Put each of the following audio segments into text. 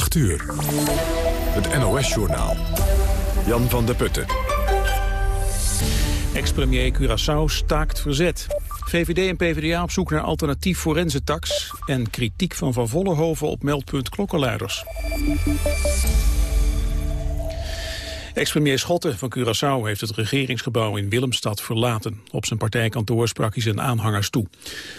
8 uur. Het NOS-journaal. Jan van der Putten. Ex-premier Curaçao staakt verzet. VVD en PvdA op zoek naar alternatief forensentax... en kritiek van Van Vollenhoven op meldpunt klokkenluiders. Ex-premier Schotten van Curaçao heeft het regeringsgebouw in Willemstad verlaten. Op zijn partijkantoor sprak hij zijn aanhangers toe.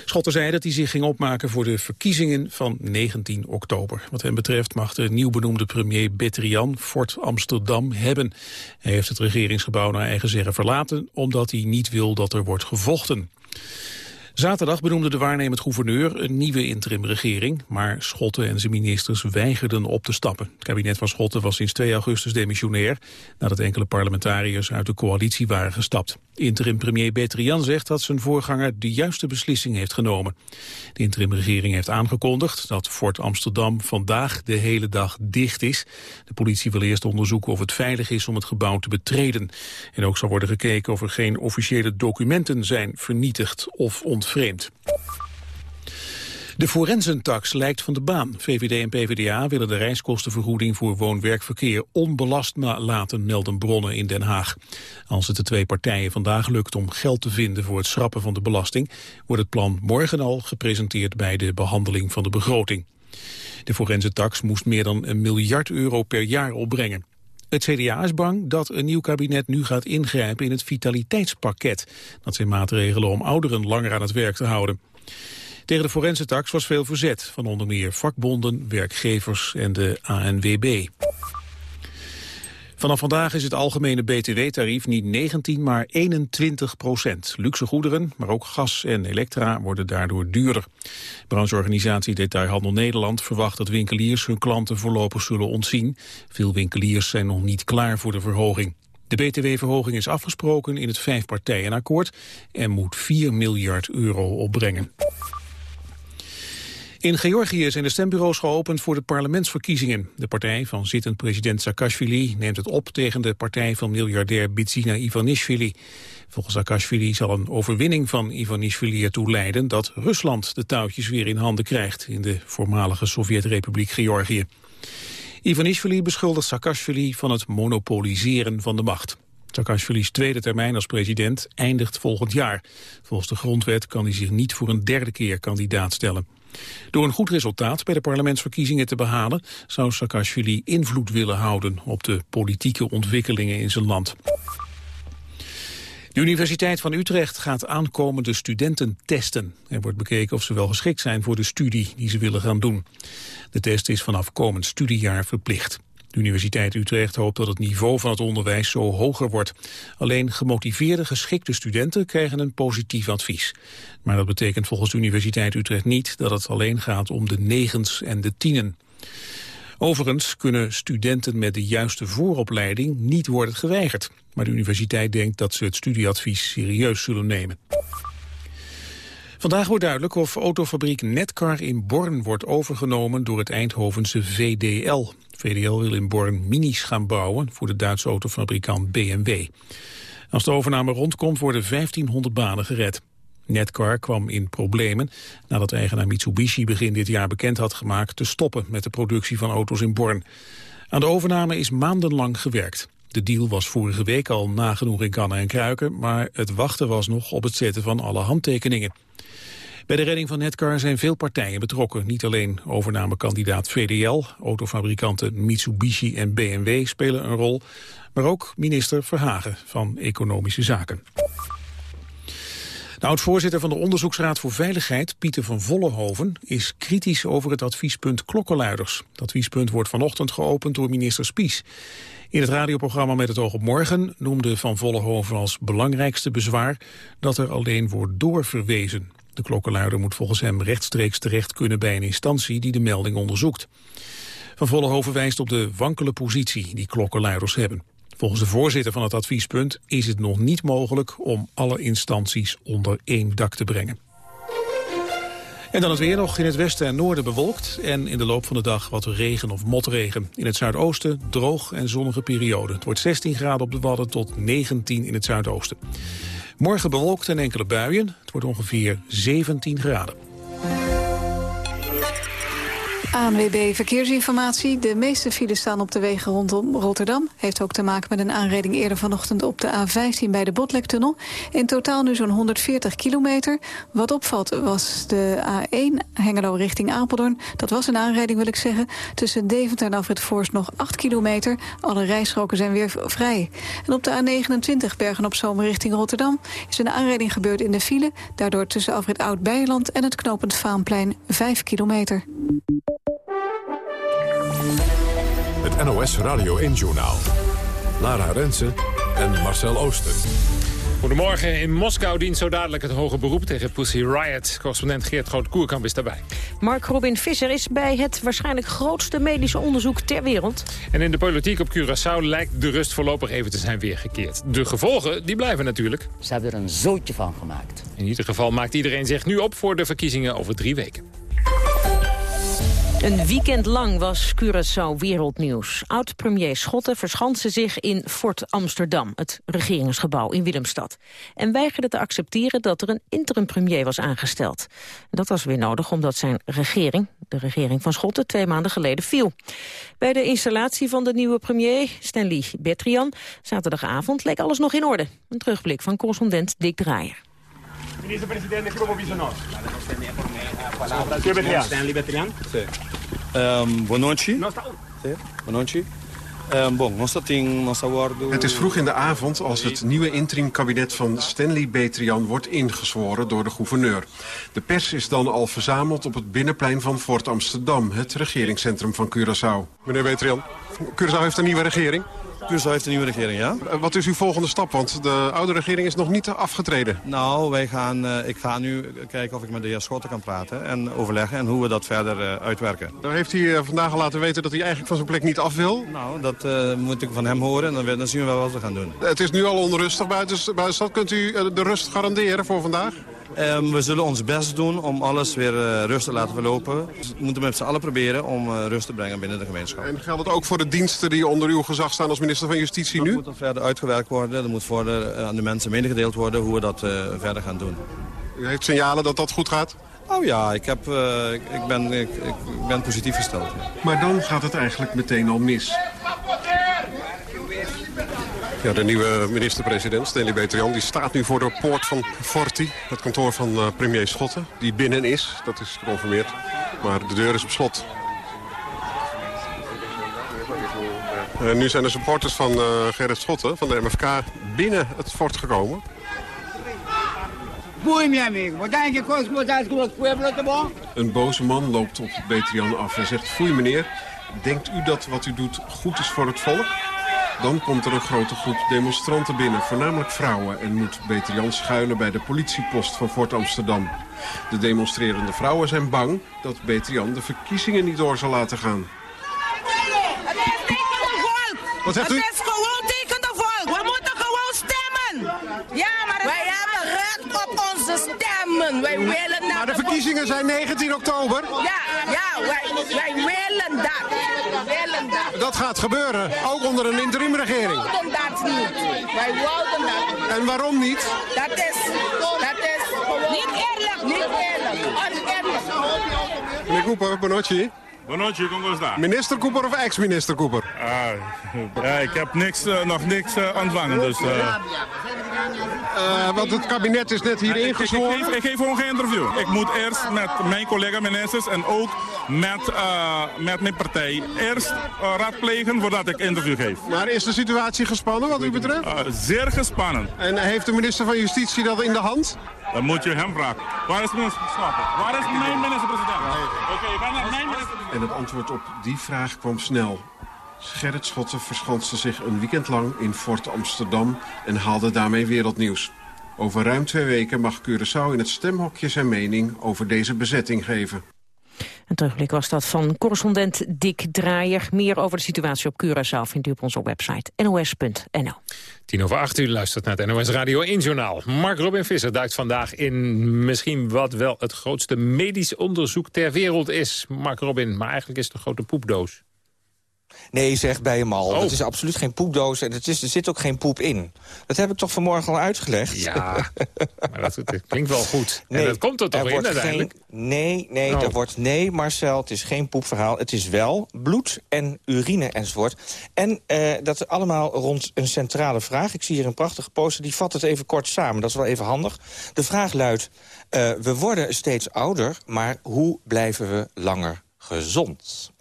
Schotten zei dat hij zich ging opmaken voor de verkiezingen van 19 oktober. Wat hem betreft mag de nieuw benoemde premier Betrian Fort Amsterdam hebben. Hij heeft het regeringsgebouw naar eigen zeggen verlaten... omdat hij niet wil dat er wordt gevochten. Zaterdag benoemde de waarnemend gouverneur een nieuwe interimregering, maar Schotten en zijn ministers weigerden op te stappen. Het kabinet van Schotten was sinds 2 augustus demissionair, nadat enkele parlementariërs uit de coalitie waren gestapt. Interim-premier Betrian zegt dat zijn voorganger de juiste beslissing heeft genomen. De interimregering heeft aangekondigd dat Fort Amsterdam vandaag de hele dag dicht is. De politie wil eerst onderzoeken of het veilig is om het gebouw te betreden. En ook zal worden gekeken of er geen officiële documenten zijn vernietigd of ontvreemd. De forensentax lijkt van de baan. VVD en PvdA willen de reiskostenvergoeding voor woon-werkverkeer onbelast laten, melden bronnen in Den Haag. Als het de twee partijen vandaag lukt om geld te vinden voor het schrappen van de belasting, wordt het plan morgen al gepresenteerd bij de behandeling van de begroting. De forensentax moest meer dan een miljard euro per jaar opbrengen. Het CDA is bang dat een nieuw kabinet nu gaat ingrijpen in het vitaliteitspakket. Dat zijn maatregelen om ouderen langer aan het werk te houden. Tegen de forensentax was veel verzet van onder meer vakbonden, werkgevers en de ANWB. Vanaf vandaag is het algemene btw-tarief niet 19, maar 21 procent. Luxe goederen, maar ook gas en elektra worden daardoor duurder. Brancheorganisatie Detailhandel Nederland verwacht dat winkeliers hun klanten voorlopig zullen ontzien. Veel winkeliers zijn nog niet klaar voor de verhoging. De btw-verhoging is afgesproken in het vijfpartijenakkoord en moet 4 miljard euro opbrengen. In Georgië zijn de stembureaus geopend voor de parlementsverkiezingen. De partij van zittend president Saakashvili neemt het op tegen de partij van miljardair Bitsina Ivanishvili. Volgens Saakashvili zal een overwinning van Ivanishvili ertoe leiden dat Rusland de touwtjes weer in handen krijgt in de voormalige Sovjet-republiek Georgië. Ivanishvili beschuldigt Saakashvili van het monopoliseren van de macht. Saakashvili's tweede termijn als president eindigt volgend jaar. Volgens de grondwet kan hij zich niet voor een derde keer kandidaat stellen. Door een goed resultaat bij de parlementsverkiezingen te behalen... zou Saakashvili invloed willen houden op de politieke ontwikkelingen in zijn land. De Universiteit van Utrecht gaat aankomende studenten testen. Er wordt bekeken of ze wel geschikt zijn voor de studie die ze willen gaan doen. De test is vanaf komend studiejaar verplicht. De Universiteit Utrecht hoopt dat het niveau van het onderwijs zo hoger wordt. Alleen gemotiveerde, geschikte studenten krijgen een positief advies. Maar dat betekent volgens de Universiteit Utrecht niet dat het alleen gaat om de negens en de tienen. Overigens kunnen studenten met de juiste vooropleiding niet worden geweigerd. Maar de universiteit denkt dat ze het studieadvies serieus zullen nemen. Vandaag wordt duidelijk of autofabriek Netcar in Born wordt overgenomen door het Eindhovense VDL. VDL wil in Born minis gaan bouwen voor de Duitse autofabrikant BMW. Als de overname rondkomt worden 1500 banen gered. Netcar kwam in problemen nadat eigenaar Mitsubishi begin dit jaar bekend had gemaakt te stoppen met de productie van auto's in Born. Aan de overname is maandenlang gewerkt. De deal was vorige week al nagenoeg in kannen en kruiken, maar het wachten was nog op het zetten van alle handtekeningen. Bij de redding van Netcar zijn veel partijen betrokken. Niet alleen overnamekandidaat VDL, autofabrikanten Mitsubishi en BMW spelen een rol, maar ook minister Verhagen van Economische Zaken. De oud-voorzitter van de Onderzoeksraad voor Veiligheid, Pieter van Vollenhoven, is kritisch over het adviespunt klokkenluiders. Het adviespunt wordt vanochtend geopend door minister Spies. In het radioprogramma Met het oog op morgen noemde Van Vollenhoven als belangrijkste bezwaar dat er alleen wordt doorverwezen. De klokkenluider moet volgens hem rechtstreeks terecht kunnen bij een instantie die de melding onderzoekt. Van Vollenhoven wijst op de wankele positie die klokkenluiders hebben. Volgens de voorzitter van het adviespunt is het nog niet mogelijk om alle instanties onder één dak te brengen. En dan het weer nog in het westen en noorden bewolkt en in de loop van de dag wat regen of motregen. In het zuidoosten droog en zonnige periode. Het wordt 16 graden op de Wadden tot 19 in het zuidoosten. Morgen bewolkt en enkele buien. Het wordt ongeveer 17 graden. ANWB Verkeersinformatie. De meeste files staan op de wegen rondom Rotterdam. Heeft ook te maken met een aanreding eerder vanochtend op de A15 bij de Botlektunnel. In totaal nu zo'n 140 kilometer. Wat opvalt was de A1 Hengelo richting Apeldoorn. Dat was een aanrijding wil ik zeggen. Tussen Deventer en Alfred Forst nog 8 kilometer. Alle rijstroken zijn weer vrij. En op de A29 Bergen op Zomer richting Rotterdam... is een aanrijding gebeurd in de file. Daardoor tussen Alfred Oud-Beijerland en het knooppunt Vaanplein 5 kilometer. Het NOS Radio 1-journaal. Lara Rensen en Marcel Ooster. Goedemorgen. In Moskou dient zo dadelijk het hoge beroep tegen Pussy Riot. Correspondent Geert Groot-Koerkamp is daarbij. Mark Robin Visser is bij het waarschijnlijk grootste medische onderzoek ter wereld. En in de politiek op Curaçao lijkt de rust voorlopig even te zijn weergekeerd. De gevolgen, die blijven natuurlijk. Ze hebben er een zootje van gemaakt. In ieder geval maakt iedereen zich nu op voor de verkiezingen over drie weken. Een weekend lang was Curaçao wereldnieuws. Oud-premier Schotten verschanste zich in Fort Amsterdam, het regeringsgebouw in Willemstad. En weigerde te accepteren dat er een interim-premier was aangesteld. Dat was weer nodig omdat zijn regering, de regering van Schotten, twee maanden geleden viel. Bij de installatie van de nieuwe premier, Stanley Bertrian, zaterdagavond leek alles nog in orde. Een terugblik van correspondent Dick Draaier. Minister-president, ik op Stanley Bertrian? Um, boa noite. Boa noite. Het is vroeg in de avond als het nieuwe interim-kabinet van Stanley Betrian wordt ingezworen door de gouverneur. De pers is dan al verzameld op het binnenplein van Fort Amsterdam, het regeringscentrum van Curaçao. Meneer Betrian, Curaçao heeft een nieuwe regering. Curaçao heeft een nieuwe regering, ja. Wat is uw volgende stap? Want de oude regering is nog niet afgetreden. Nou, wij gaan, uh, ik ga nu kijken of ik met de heer Schotten kan praten en overleggen en hoe we dat verder uh, uitwerken. Dan heeft hij vandaag al laten weten dat hij eigenlijk van zijn plek niet af wil. Nou, dat moet ik van hem horen en dan, dan, zien we wel wat we gaan doen. Het is nu al onrustig buiten, buiten stad. Kunt u de rust garanderen voor vandaag? Um, we zullen ons best doen om alles weer uh, rust te laten verlopen. Dus we moeten met z'n allen proberen om uh, rust te brengen binnen de gemeenschap. En geldt het ook voor de diensten die onder uw gezag staan als minister van Justitie dat nu? Dat moet verder uitgewerkt worden. Dat moet verder uh, aan de mensen medegedeeld worden hoe we dat verder gaan doen. U heeft signalen dat dat goed gaat? Oh ja, ik, heb, ik, ik, ben, ik, ik, ben positief gesteld. Ja. Maar dan gaat het eigenlijk meteen al mis. Ja, de nieuwe minister-president, Stanley Betrian, die staat nu voor de poort van Forti. Het kantoor van uh, premier Schotten, die binnen is. Dat is geconfirmeerd. Maar de deur is op slot. En nu zijn de supporters van uh, Gerrit Schotten, van de MFK, binnen het fort gekomen. Een boze man loopt op Betrian af en zegt... Foei meneer, denkt u dat wat u doet goed is voor het volk? Dan komt er een grote groep demonstranten binnen, voornamelijk vrouwen... en moet Beter Jan schuilen bij de politiepost van Fort Amsterdam. De demonstrerende vrouwen zijn bang dat Beter Jan de verkiezingen niet door zal laten gaan. Wat zegt u? Het is gewoon tegen de volk. We moeten gewoon stemmen. Ja, maar wij hebben recht op onze stemmen. Wij willen naar Maar de verkiezingen zijn 19 oktober. Ja, ja, wij, wij willen dat. Wij willen dat. Dat gaat gebeuren, ook onder een interimregering. Wij wilden dat niet. Wij wilden dat niet. En waarom niet? Dat is, dat is gewoon... Niet eerlijk. Niet eerlijk. Oneerlijk. Meneer Cooper, Bonocci. Daar. Minister Cooper of ex-minister Cooper? Ah, ja, ik heb niks, uh, nog niks uh, ontvangen, dus... Uh... want het kabinet is net hier ik, ingezworen. Ik, ik, ik, geef gewoon geen interview. Ik moet eerst met mijn collega-ministers en ook met, met mijn partij eerst raadplegen voordat ik interview geef. Maar is de situatie gespannen wat u betreft? zeer gespannen. En heeft de minister van Justitie dat in de hand? Dan moet je hem vragen. Waar is minister Waar is mijn minister-president? Oké, okay, waar is mijn minister En het antwoord op die vraag kwam snel. Gerrit Schotten verschanste zich een weekend lang in Fort Amsterdam... en haalde daarmee wereldnieuws. Over ruim twee weken mag Curaçao in het stemhokje zijn mening over deze bezetting geven. Een terugblik was dat van correspondent Dick Draaier. Meer over de situatie op Curaçao vindt u op onze website nos.nl. Tien over acht uur luistert naar het NOS Radio 1 Journaal. Mark Robin Visser duikt vandaag in misschien wat wel het grootste medisch onderzoek ter wereld is. Mark Robin, maar eigenlijk is het een grote poepdoos. Nee, zeg bij hem al. Oh. Het is absoluut geen poepdoos en het is, er zit ook geen poep in. Dat heb ik toch vanmorgen al uitgelegd? Ja, maar dat, dat klinkt wel goed. en dat komt er toch in uiteindelijk? Geen, nee, nee, Oh. er wordt, nee, Marcel, het is geen poepverhaal. Het is wel bloed en urine enzovoort. En eh, dat allemaal rond een centrale vraag. Ik zie hier een prachtige poster, die vat het even kort samen. Dat is wel even handig. De vraag luidt, eh, we worden steeds ouder, maar hoe blijven we langer gezond?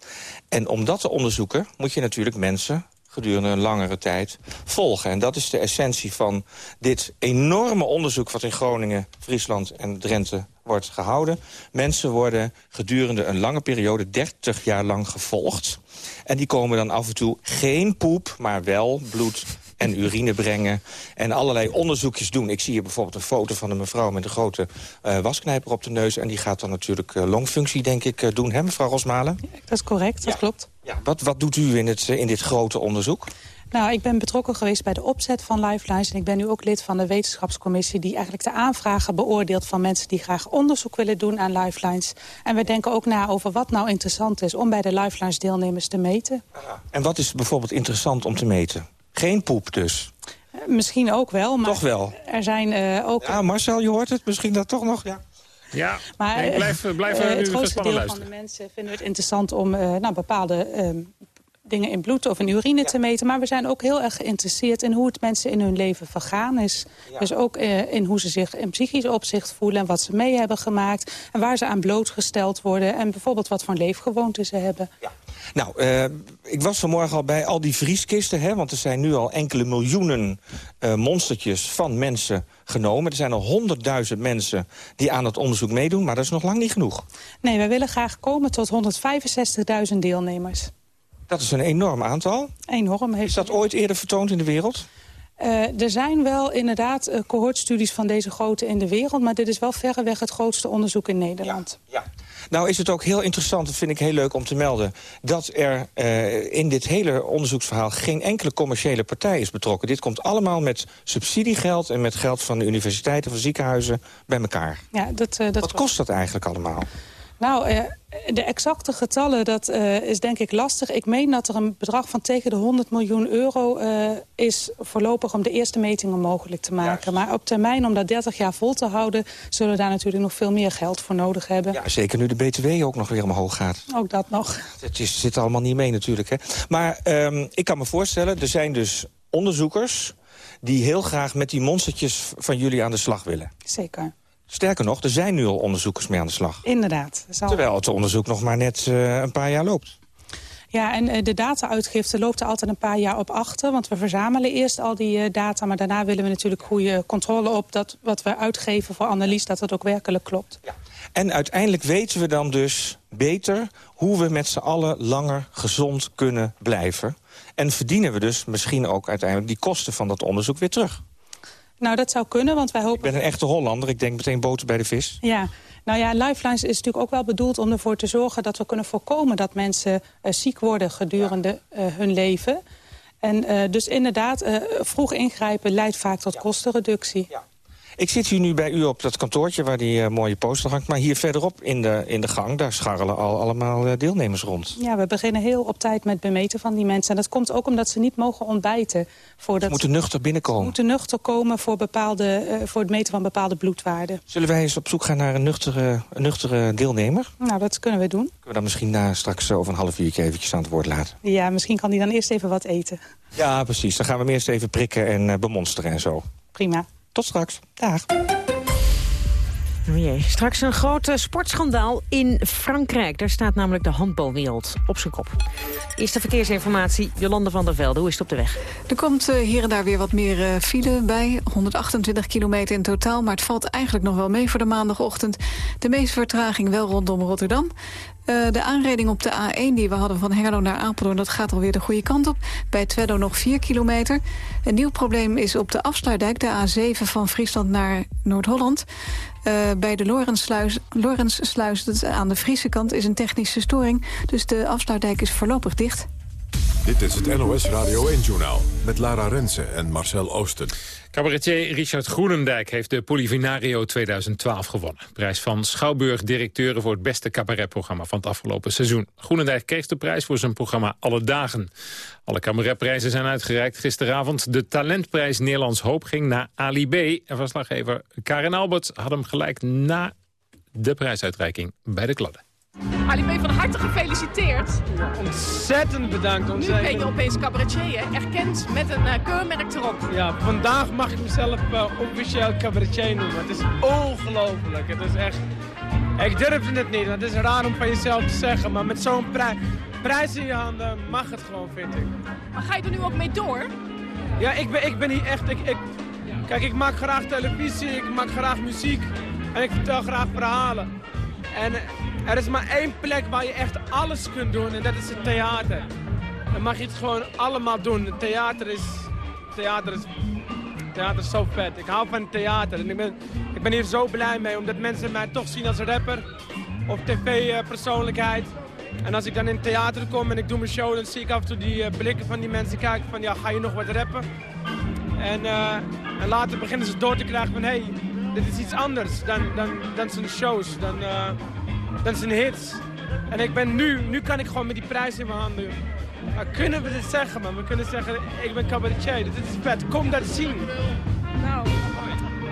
En om dat te onderzoeken moet je natuurlijk mensen gedurende een langere tijd volgen. En dat is de essentie van dit enorme onderzoek... wat in Groningen, Friesland en Drenthe wordt gehouden. Mensen worden gedurende een lange periode, 30 jaar lang, gevolgd. En die komen dan af en toe geen poep, maar wel bloed en urine brengen. En allerlei onderzoekjes doen. Ik zie hier bijvoorbeeld een foto van een mevrouw met een grote eh, wasknijper op de neus. En die gaat dan natuurlijk eh, longfunctie, denk ik, eh, doen. Hè, mevrouw Rosmalen? Dat is correct, dat klopt. Ja. Wat, wat doet u in, het, in dit grote onderzoek? Nou, ik ben betrokken geweest bij de opzet van Lifelines... en ik ben nu ook lid van de wetenschapscommissie... die eigenlijk de aanvragen beoordeelt van mensen die graag onderzoek willen doen aan Lifelines. En we denken ook na over wat nou interessant is... om bij de Lifelines deelnemers te meten. En wat is bijvoorbeeld interessant om te meten? Geen poep dus? Eh, Misschien ook wel, maar Toch wel? er zijn eh, ook... Ja, Marcel, je hoort het misschien dat toch nog? Ja. Ja, Maar nee, eh, blijf, blijf nu het grootste deel van luisteren. de mensen vinden het interessant om eh, nou, bepaalde ehm, dingen in bloed of in urine te meten. Maar we zijn ook heel erg geïnteresseerd in hoe het mensen in hun leven vergaan is. Dus ook eh, in hoe ze zich in psychisch opzicht voelen en wat ze mee hebben gemaakt. En waar ze aan blootgesteld worden en bijvoorbeeld wat voor leefgewoonten ze hebben. Nou, eh, ik was vanmorgen al bij al die vrieskisten, hè, want er zijn nu al enkele miljoenen eh, monstertjes van mensen genomen. Er zijn al honderdduizend mensen die aan het onderzoek meedoen, maar dat is nog lang niet genoeg. Nee, wij willen graag komen tot 165.000 deelnemers. Dat is een enorm aantal. Enorm. Heeft Is dat ooit eerder vertoond in de wereld? Eh, er zijn wel inderdaad eh, cohortstudies van deze grootte in de wereld... maar dit is wel verreweg het grootste onderzoek in Nederland. Nou is het ook heel interessant, dat vind ik heel leuk om te melden... dat er eh, in dit hele onderzoeksverhaal geen enkele commerciële partij is betrokken. Dit komt allemaal met subsidiegeld en met geld van de universiteiten, van ziekenhuizen bij elkaar. Ja, dat, dat Wat kost dat eigenlijk allemaal? Nou, eh, de exacte getallen, dat eh, is denk ik lastig. Ik meen dat er een bedrag van tegen de 100 miljoen euro eh, is voorlopig om de eerste metingen mogelijk te maken. Maar op termijn, om dat 30 jaar vol te houden, zullen we daar natuurlijk nog veel meer geld voor nodig hebben. Ja, zeker nu de BTW ook nog weer omhoog gaat. Ook dat nog. Het is, zit allemaal niet mee natuurlijk. Hè. Maar ehm, ik kan me voorstellen, er zijn dus onderzoekers... die heel graag met die monstertjes van jullie aan de slag willen. Zeker. Sterker nog, er zijn nu al onderzoekers mee aan de slag. Inderdaad. Zal- Terwijl het onderzoek nog maar net eh, een paar jaar loopt. Ja, en eh, de data-uitgifte loopt er altijd een paar jaar op achter. Want we verzamelen eerst al die eh, data. Maar daarna willen we natuurlijk goede controle op... dat wat we uitgeven voor analyse, dat het ook werkelijk klopt. En uiteindelijk weten we dan dus beter hoe we met z'n allen langer gezond kunnen blijven. En verdienen we dus misschien ook uiteindelijk die kosten van dat onderzoek weer terug. Nou, dat zou kunnen, want wij hopen... Ik ben een echte Hollander, ik denk meteen boter bij de vis. Ja, nou ja, Lifelines is natuurlijk ook wel bedoeld om ervoor te zorgen... dat we kunnen voorkomen dat mensen eh, ziek worden gedurende eh, hun leven. En eh, dus inderdaad, vroeg ingrijpen leidt vaak tot kostenreductie. Ik zit hier nu bij u op dat kantoortje waar die eh, mooie poster hangt. Maar hier verderop in de, in de gang, daar scharrelen al allemaal eh, deelnemers rond. Ja, we beginnen heel op tijd met bemeten van die mensen. En dat komt ook omdat ze niet mogen ontbijten. Voordat Ze moeten nuchter binnenkomen. moeten nuchter komen voor, bepaalde, eh, voor het meten van bepaalde bloedwaarden. Zullen wij eens op zoek gaan naar een nuchtere, een nuchtere deelnemer? Nou, dat kunnen we doen. Kunnen we dan misschien na straks over een half uurtje eventjes aan het woord laten? Ja, misschien kan die dan eerst even wat eten. Ja, precies. Dan gaan we hem eerst even prikken en bemonsteren en zo. Prima. Tot straks. Dag. O jee, straks een groot eh, sportschandaal in Frankrijk. Daar staat namelijk de handbalwereld op zijn kop. Eerste verkeersinformatie, Jolande van der Velde. Hoe is het op de weg? Er komt eh, hier en daar weer wat meer eh, file bij. 128 kilometer in totaal, maar het valt eigenlijk nog wel mee voor de maandagochtend. De meeste vertraging wel rondom Rotterdam. Eh, de aanreding op de A1 die we hadden van Hengelo naar Apeldoorn... dat gaat alweer de goede kant op. Bij Twello nog 4 kilometer. Een nieuw probleem is op de afsluitdijk, de A7 van Friesland naar Noord-Holland. Eh, bij de Lorenssluis, Lorenssluis aan de Friese kant, is een technische storing. Dus de afsluitdijk is voorlopig dicht. Dit is het NOS Radio 1-journaal met Lara Rensen en Marcel Oosten. Cabaretier Richard Groenendijk heeft de Polivinario 2012 gewonnen. Prijs van Schouwburg-directeuren voor het beste cabaretprogramma van het afgelopen seizoen. Groenendijk kreeg de prijs voor zijn programma Alle Dagen. Alle cabaretprijzen zijn uitgereikt gisteravond. De talentprijs Nederlands Hoop ging naar Ali B. En verslaggever Karen Albert had hem gelijk na de prijsuitreiking bij de kladden. Ali van harte gefeliciteerd. Ontzettend bedankt. Nu ben je opeens cabaretier, hè? erkend met een uh, keurmerk erop. Ja, vandaag mag ik mezelf uh, officieel cabaretier noemen. Het is ongelooflijk. Het is echt... Ik durfde het niet, het is raar om van jezelf te zeggen. Maar met zo'n prij... prijs in je handen mag het gewoon, vind ik. Maar ga je er nu ook mee door? Ja, ik ben, ik ben hier echt... Ik, ik, kijk, ik maak graag televisie, ik maak graag muziek. En ik vertel graag verhalen. En er is maar één plek waar je echt alles kunt doen en dat is het theater. Dan mag je het gewoon allemaal doen. Het theater is, theater is, theater is zo vet. Ik hou van theater en ik ben, ik ben hier zo blij mee omdat mensen mij toch zien als rapper of tv-persoonlijkheid. En als ik dan in het theater kom en ik doe mijn show, dan zie ik af en toe die blikken van die mensen kijken van ja, ga je nog wat rappen? En, uh, en later beginnen ze door te krijgen van hé, hey, dit is iets anders dan, dan, dan zijn shows, dan, uh, dan zijn hits. En ik ben nu, nu kan ik gewoon met die prijs in mijn handen. Maar kunnen we dit zeggen, man? We kunnen zeggen, ik ben cabaretier, dit is vet, kom dat zien. Nou,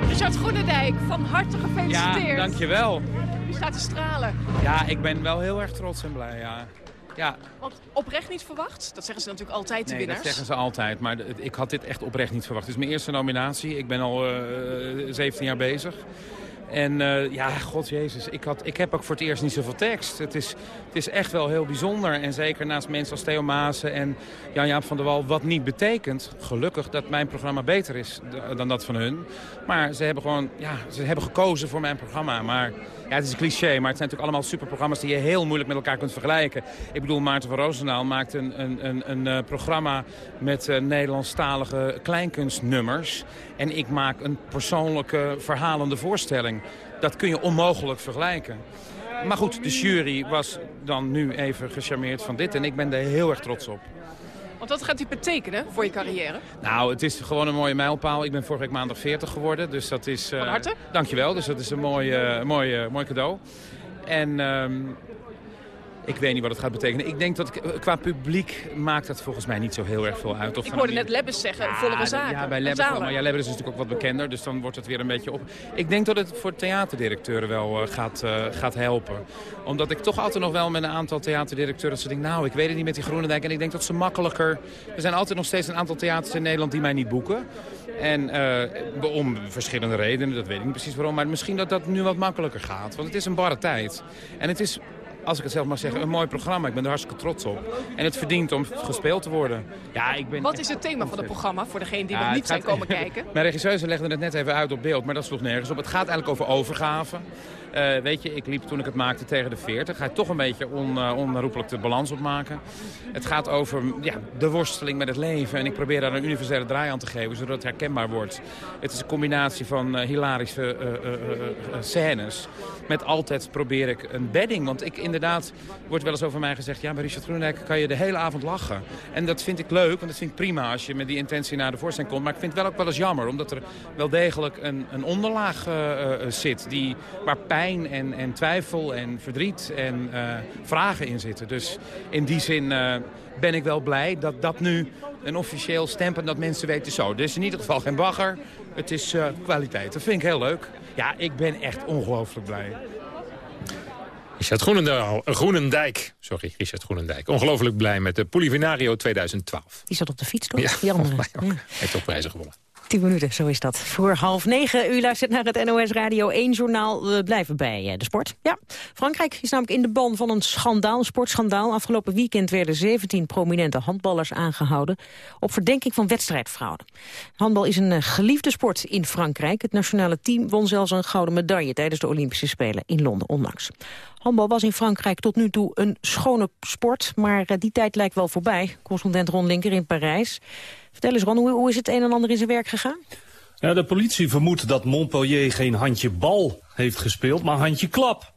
Richard Groenendijk, van harte gefeliciteerd. Ja, dankjewel. U staat te stralen. Ja, ik ben wel heel erg trots en blij, ja. Ja. Want oprecht niet verwacht? Dat zeggen ze natuurlijk altijd, de nee, winnaars. dat zeggen ze altijd. Maar ik had dit echt oprecht niet verwacht. Het is mijn eerste nominatie. Ik ben al uh, 17 jaar bezig. En uh, ja, god jezus, ik, had, ik heb ook voor het eerst niet zoveel tekst. Het is, het is echt wel heel bijzonder. En zeker naast mensen als Theo Maassen en Jan-Jaap van der Wal... wat niet betekent, gelukkig, dat mijn programma beter is dan dat van hun. Maar ze hebben gewoon, ja, ze hebben gekozen voor mijn programma. Maar ja, het is een cliché, maar het zijn natuurlijk allemaal superprogramma's... die je heel moeilijk met elkaar kunt vergelijken. Ik bedoel, Maarten van Roosendaal maakt een, een, een, een uh, programma... met uh, Nederlandstalige kleinkunstnummers. En ik maak een persoonlijke, verhalende voorstelling. Dat kun je onmogelijk vergelijken. Maar goed, de jury was dan nu even gecharmeerd van dit. En ik ben er heel erg trots op. Want wat gaat dit betekenen voor je carrière? Nou, het is gewoon een mooie mijlpaal. Ik ben vorige week maandag 40 geworden. Dus dat is... Uh, Van harte? Dankjewel. Dus dat is een mooi, uh, mooi, uh, mooi cadeau. En... Um, ik weet niet wat het gaat betekenen. Ik denk dat qua publiek maakt het volgens mij niet zo heel erg veel uit. Of ik hoorde net Lebbes zeggen, ja, vollere zaken. Ja, bij Lebbes wel. Maar ja, Lebbes is natuurlijk ook wat bekender, dus dan wordt het weer een beetje op. Ik denk dat het voor theaterdirecteuren wel uh, gaat, uh, gaat helpen. Omdat ik toch altijd nog wel met een aantal theaterdirecteuren... dat ze denken, nou, ik weet het niet met die Groenendijk. En ik denk dat ze makkelijker... Er zijn altijd nog steeds een aantal theaters in Nederland die mij niet boeken. En uh, om verschillende redenen, dat weet ik niet precies waarom. Maar misschien dat dat nu wat makkelijker gaat. Want het is een barre tijd. En het is als ik het zelf mag zeggen, een mooi programma. Ik ben er hartstikke trots op. En het verdient om gespeeld te worden. Ja, ik ben Wat is het thema van het programma voor degenen die ja, nog niet zijn komen kijken? Mijn regisseur legde het net even uit op beeld, maar dat sloeg nergens op. Het gaat eigenlijk over overgave. Uh, weet je, ik liep toen ik het maakte tegen de 40. Ga je toch een beetje on, onherroepelijk de balans opmaken. Het gaat over ja, de worsteling met het leven. En ik probeer daar een universele draai aan te geven, zodat het herkenbaar wordt. Het is een combinatie van uh, hilarische scènes. Met altijd probeer ik een bedding. Want ik inderdaad, wordt wel eens over mij gezegd... ja, bij Richard Groenendijk kan je de hele avond lachen. En dat vind ik leuk, want dat vind ik prima als je met die intentie naar de voorstelling komt. Maar ik vind het wel ook wel eens jammer, omdat er wel degelijk een, een onderlaag zit... Die, waar pijn en, en twijfel en verdriet en uh, vragen in zitten. Dus in die zin uh, ben ik wel blij dat dat nu een officieel stempel... dat mensen weten zo. Dus in ieder geval geen bagger. Het is uh, kwaliteit. Dat vind ik heel leuk. Ja, ik ben echt ongelooflijk blij. Richard Groenendijk, Groenendijk. Sorry, Richard Groenendijk. Ongelooflijk blij met de Polivinario 2012. Die zat op de fiets, toch? Ja, Die andere. Mij ook. Ja. Heeft ook prijzen gewonnen. 10 minuten, zo is dat. Voor half negen, u luistert naar het NOS Radio 1-journaal. We blijven bij de sport. Ja, Frankrijk is namelijk in de ban van een schandaal, een sportschandaal. Afgelopen weekend werden 17 prominente handballers aangehouden... op verdenking van wedstrijdfraude. Handbal is een geliefde sport in Frankrijk. Het nationale team won zelfs een gouden medaille... tijdens de Olympische Spelen in Londen onlangs. Handbal was in Frankrijk tot nu toe een schone sport... maar die tijd lijkt wel voorbij. Correspondent Ron Linker in Parijs. Vertel eens Ron, hoe, hoe is het een en ander in zijn werk gegaan? Ja, de politie vermoedt dat Montpellier geen handje bal heeft gespeeld, maar handje klap.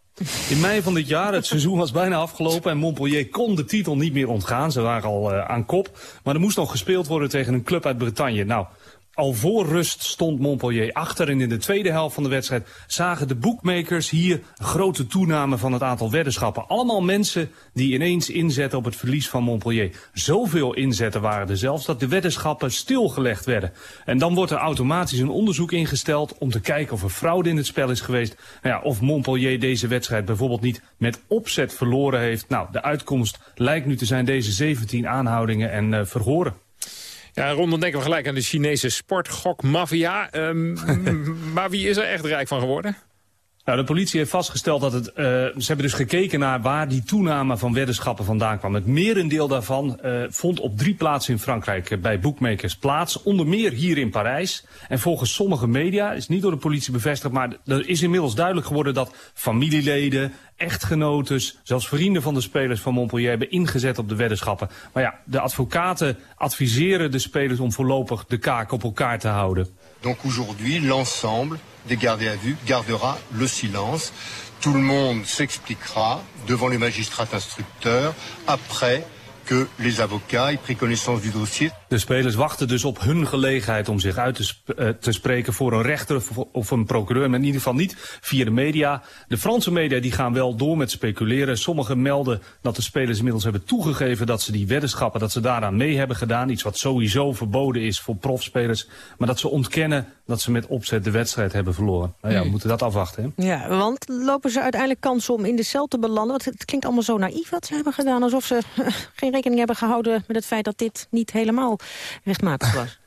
In mei van dit jaar, het seizoen was bijna afgelopen en Montpellier kon de titel niet meer ontgaan. Ze waren al uh, aan kop, maar er moest nog gespeeld worden tegen een club uit Bretagne. Nou, al voor rust stond Montpellier achter en in de tweede helft van de wedstrijd zagen de bookmakers hier een grote toename van het aantal weddenschappen. Allemaal mensen die ineens inzetten op het verlies van Montpellier. Zoveel inzetten waren er zelfs dat de weddenschappen stilgelegd werden. En dan wordt er automatisch een onderzoek ingesteld om te kijken of er fraude in het spel is geweest. Nou ja, of Montpellier deze wedstrijd bijvoorbeeld niet met opzet verloren heeft. Nou, de uitkomst lijkt nu te zijn deze 17 aanhoudingen en uh, verhoren. Ja, Ron, dan denken we gelijk aan de Chinese sportgokmafia. Um, maar wie is er echt rijk van geworden? Nou, de politie heeft vastgesteld dat het... Uh, ze hebben dus gekeken naar waar die toename van weddenschappen vandaan kwam. Het merendeel daarvan uh, vond op drie plaatsen in Frankrijk uh, bij boekmakers plaats. Onder meer hier in Parijs. En volgens sommige media, is niet door de politie bevestigd... maar er is inmiddels duidelijk geworden dat familieleden, echtgenotes... zelfs vrienden van de spelers van Montpellier hebben ingezet op de weddenschappen. Maar ja, de advocaten adviseren de spelers om voorlopig de kaak op elkaar te houden. Donc aujourd'hui, l'ensemble des gardés à vue gardera le silence. Tout le monde s'expliquera devant les magistrats instructeurs après que les avocats aient pris connaissance du dossier. De spelers wachten dus op hun gelegenheid om zich uit te, sp uh, te spreken voor een rechter of, of, een procureur. Maar in ieder geval niet via de media. De Franse media die gaan wel door met speculeren. Sommigen melden dat de spelers inmiddels hebben toegegeven dat ze die weddenschappen, dat ze daaraan mee hebben gedaan. Iets wat sowieso verboden is voor profspelers. Maar dat ze ontkennen dat ze met opzet de wedstrijd hebben verloren. Nou ja, we moeten dat afwachten. Hè? Ja, want lopen ze uiteindelijk kans om in de cel te belanden? Want het klinkt allemaal zo naïef wat ze hebben gedaan. Alsof ze geen rekening hebben gehouden met het feit dat dit niet helemaal rechtmatig was.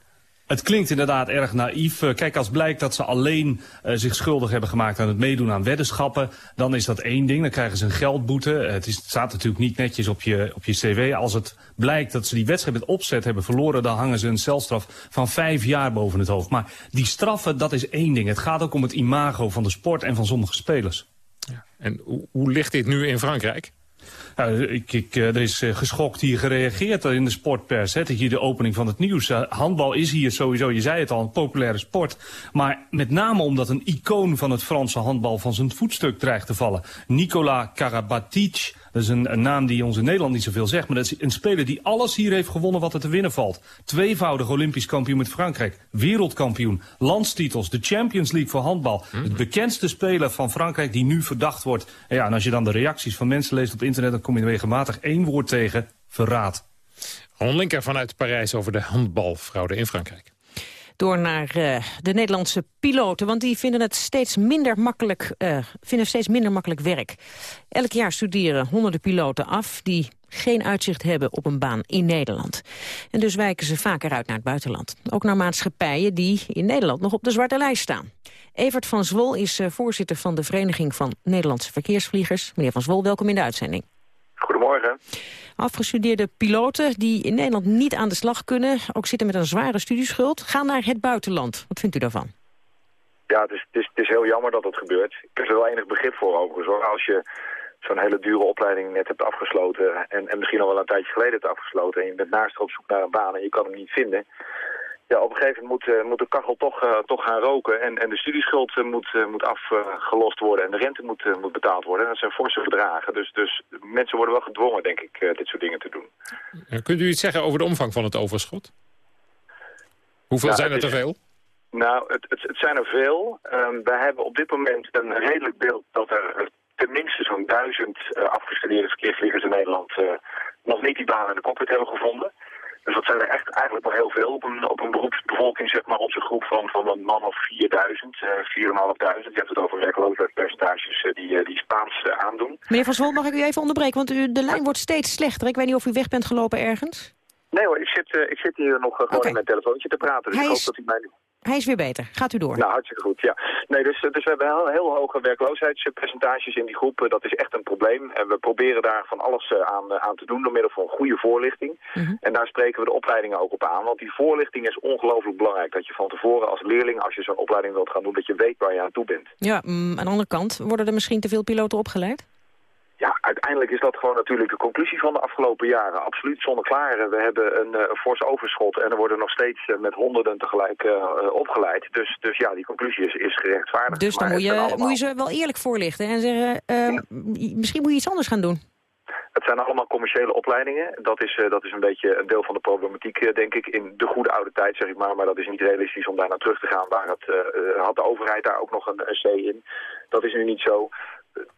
Het klinkt inderdaad erg naïef. Kijk, als blijkt dat ze alleen uh, zich schuldig hebben gemaakt aan het meedoen aan weddenschappen, dan is dat één ding. Dan krijgen ze een geldboete. Het, is, het staat natuurlijk niet netjes op je, op je cv. Als het blijkt dat ze die wedstrijd met opzet hebben verloren, dan hangen ze een celstraf van vijf jaar boven het hoofd. Maar die straffen, dat is één ding. Het gaat ook om het imago van de sport en van sommige spelers. Ja. En hoe, hoe ligt dit nu in Frankrijk? Nou, ik, ik, er is geschokt hier gereageerd in de sportpers. Hè, hier de opening van het nieuws. Uh, handbal is hier sowieso, je zei het al, een populaire sport. Maar met name omdat een icoon van het Franse handbal van zijn voetstuk dreigt te vallen. Nicolas Karabatic, dat is een, een, naam die ons in Nederland niet zoveel zegt. Maar dat is een speler die alles hier heeft gewonnen wat er te winnen valt. Tweevoudig Olympisch kampioen met Frankrijk. Wereldkampioen. Landstitels. De Champions League voor handbal. Mm. Het bekendste speler van Frankrijk die nu verdacht wordt. En ja, en als je dan de reacties van mensen leest op internet... dan kom je regelmatig één woord tegen. Verraad. Ron Linker vanuit Parijs over de handbalfraude in Frankrijk door naar uh, de Nederlandse piloten. Want die vinden het steeds minder makkelijk, uh, vinden steeds minder makkelijk werk. Elk jaar studeren honderden piloten af die geen uitzicht hebben op een baan in Nederland. En dus wijken ze vaker uit naar het buitenland. Ook naar maatschappijen die in Nederland nog op de zwarte lijst staan. Evert van Zwol is uh, voorzitter van de Vereniging van Nederlandse Verkeersvliegers. Meneer van Zwol, welkom in de uitzending. Goedemorgen. Afgestudeerde piloten die in Nederland niet aan de slag kunnen... ook zitten met een zware studieschuld, gaan naar het buitenland. Wat vindt u daarvan? Ja, het is, het is, het is heel jammer dat dat gebeurt. Ik heb er wel enig begrip voor overigens. Hoor. Als je zo'n hele dure opleiding net hebt afgesloten... En, en misschien al wel een tijdje geleden hebt afgesloten... en je bent naast op zoek naar een baan en je kan hem niet vinden... Ja, op een gegeven moment moet, uh, moet de kachel toch, uh, toch gaan roken en, en de studieschuld uh, moet, moet afgelost worden en de rente moet, moet betaald worden. En dat zijn forse bedragen. Dus, dus mensen worden wel gedwongen, denk ik, dit soort dingen te doen. Kunt u iets zeggen over de omvang van het overschot? Hoeveel ja, zijn er te veel? Nou, het, het, het, zijn er veel. Um, wij hebben op dit moment een redelijk beeld dat er tenminste zo'n duizend afgestudeerde verkeersvliegers in Nederland nog niet die baan in de cockpit hebben gevonden. Dus dat zijn er echt eigenlijk wel heel veel op een, op een beroepsbevolking, zeg maar, op zo'n groep van, van een man of 4000, uh, 4.500. Je hebt het over werkloosheidspercentages uh, die, uh, die Spaans uh, aandoen. Meneer Van Zwol, mag ik u even onderbreken? Want u, de lijn wordt steeds slechter. Ik weet niet of u weg bent gelopen ergens. Nee hoor, ik zit, ik zit hier nog gewoon okay. in mijn telefoontje te praten. Dus Hij ik hoop is... dat u mij nu... Hij is weer beter. Gaat u door. Nou, hartstikke goed, ja. Nee, dus, dus we hebben heel, heel hoge werkloosheidspercentages in die groep. Dat is echt een probleem. En we proberen daar van alles aan, aan te doen door middel van goede voorlichting. -hmm. En daar spreken we de opleidingen ook op aan. Want die voorlichting is ongelooflijk belangrijk. Dat je van tevoren als leerling, als je zo'n opleiding wilt gaan doen, dat je weet waar je aan toe bent. Ja, mm, aan de andere kant, worden er misschien te veel piloten opgeleid? Ja, uiteindelijk is dat gewoon natuurlijk de conclusie van de afgelopen jaren. Absoluut zonneklaar. We hebben een, uh, fors overschot en er worden nog steeds uh, met honderden tegelijk uh, opgeleid. Dus, dus ja, die conclusie is, is gerechtvaardigd. Dus dan moet je, allemaal... moet je ze wel eerlijk voorlichten en zeggen, ja. misschien moet je iets anders gaan doen. Het zijn allemaal commerciële opleidingen. Dat is, uh, dat is een beetje een deel van de problematiek, uh, denk ik, in de goede oude tijd, zeg ik maar. Maar dat is niet realistisch om daar naar terug te gaan. Waar het, uh, had de overheid daar ook nog een, een C in. Dat is nu niet zo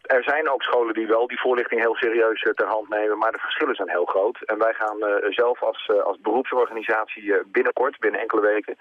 er zijn ook scholen die wel die voorlichting heel serieus ter hand nemen, maar de verschillen zijn heel groot. En wij gaan uh, zelf als, uh, als beroepsorganisatie binnenkort, binnen enkele weken,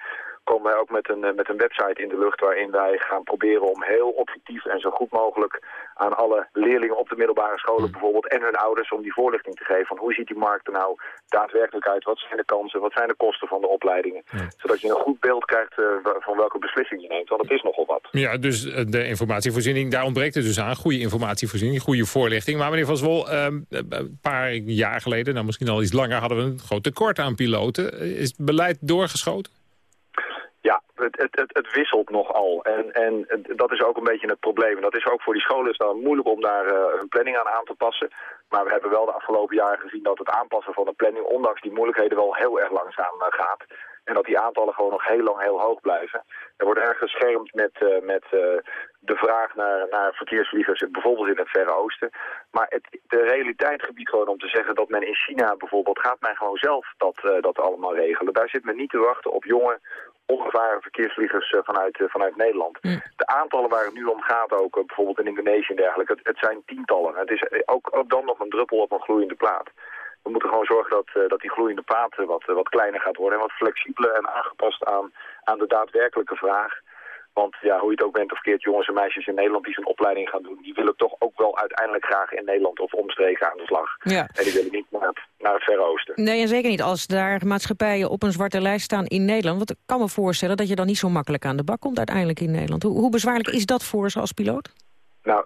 komen wij ook met een, met een website in de lucht waarin wij gaan proberen om heel objectief en zo goed mogelijk aan alle leerlingen op de middelbare scholen bijvoorbeeld en hun ouders om die voorlichting te geven van hoe ziet die markt er nou daadwerkelijk uit, wat zijn de kansen, wat zijn de kosten van de opleidingen. Zodat je een goed beeld krijgt van welke beslissing je neemt, want het is nogal wat. Ja, dus de informatievoorziening, daar ontbreekt het dus aan goede informatievoorziening, goede voorlichting. Maar meneer Van Zwol, um, een paar jaar geleden, nou misschien al iets langer, hadden we een groot tekort aan piloten. Is het beleid doorgeschoten? Ja, het, het, het, het, wisselt nogal. En, en dat is ook een beetje het probleem. Dat is ook voor die scholen is dan moeilijk om daar uh, hun planning aan aan te passen. Maar we hebben wel de afgelopen jaren gezien dat het aanpassen van de planning, ondanks die moeilijkheden, wel heel erg langzaam uh, gaat. En dat die aantallen gewoon nog heel lang heel hoog blijven. Er wordt erg geschermd met, uh, met de vraag naar, naar verkeersvliegers, bijvoorbeeld in het Verre Oosten. Maar de realiteit gebied gewoon om te zeggen dat men in China bijvoorbeeld gaat men gewoon zelf dat, dat allemaal regelen. Daar zit men niet te wachten op jonge, ongevaarlijke verkeersvliegers vanuit, vanuit Nederland. Mm. De aantallen waar het nu om gaat ook, bijvoorbeeld in Indonesië en dergelijke, het, het zijn tientallen. Het is ook, ook dan nog een druppel op een gloeiende plaat. We moeten gewoon zorgen dat, dat die gloeiende paad wat, wat kleiner gaat worden... en wat flexibeler en aangepast aan, aan de daadwerkelijke vraag. Want ja, hoe je het ook bent of keert, jongens en meisjes in Nederland die zo'n opleiding gaan doen... die willen toch ook wel uiteindelijk graag in Nederland of omstreken aan de slag. Ja. En die willen niet naar het, naar het Verre Oosten. Nee, en zeker niet. Als daar maatschappijen op een zwarte lijst staan in Nederland... want ik kan me voorstellen dat je dan niet zo makkelijk aan de bak komt uiteindelijk in Nederland. Hoe, hoe bezwaarlijk is dat voor ze als piloot? Nou,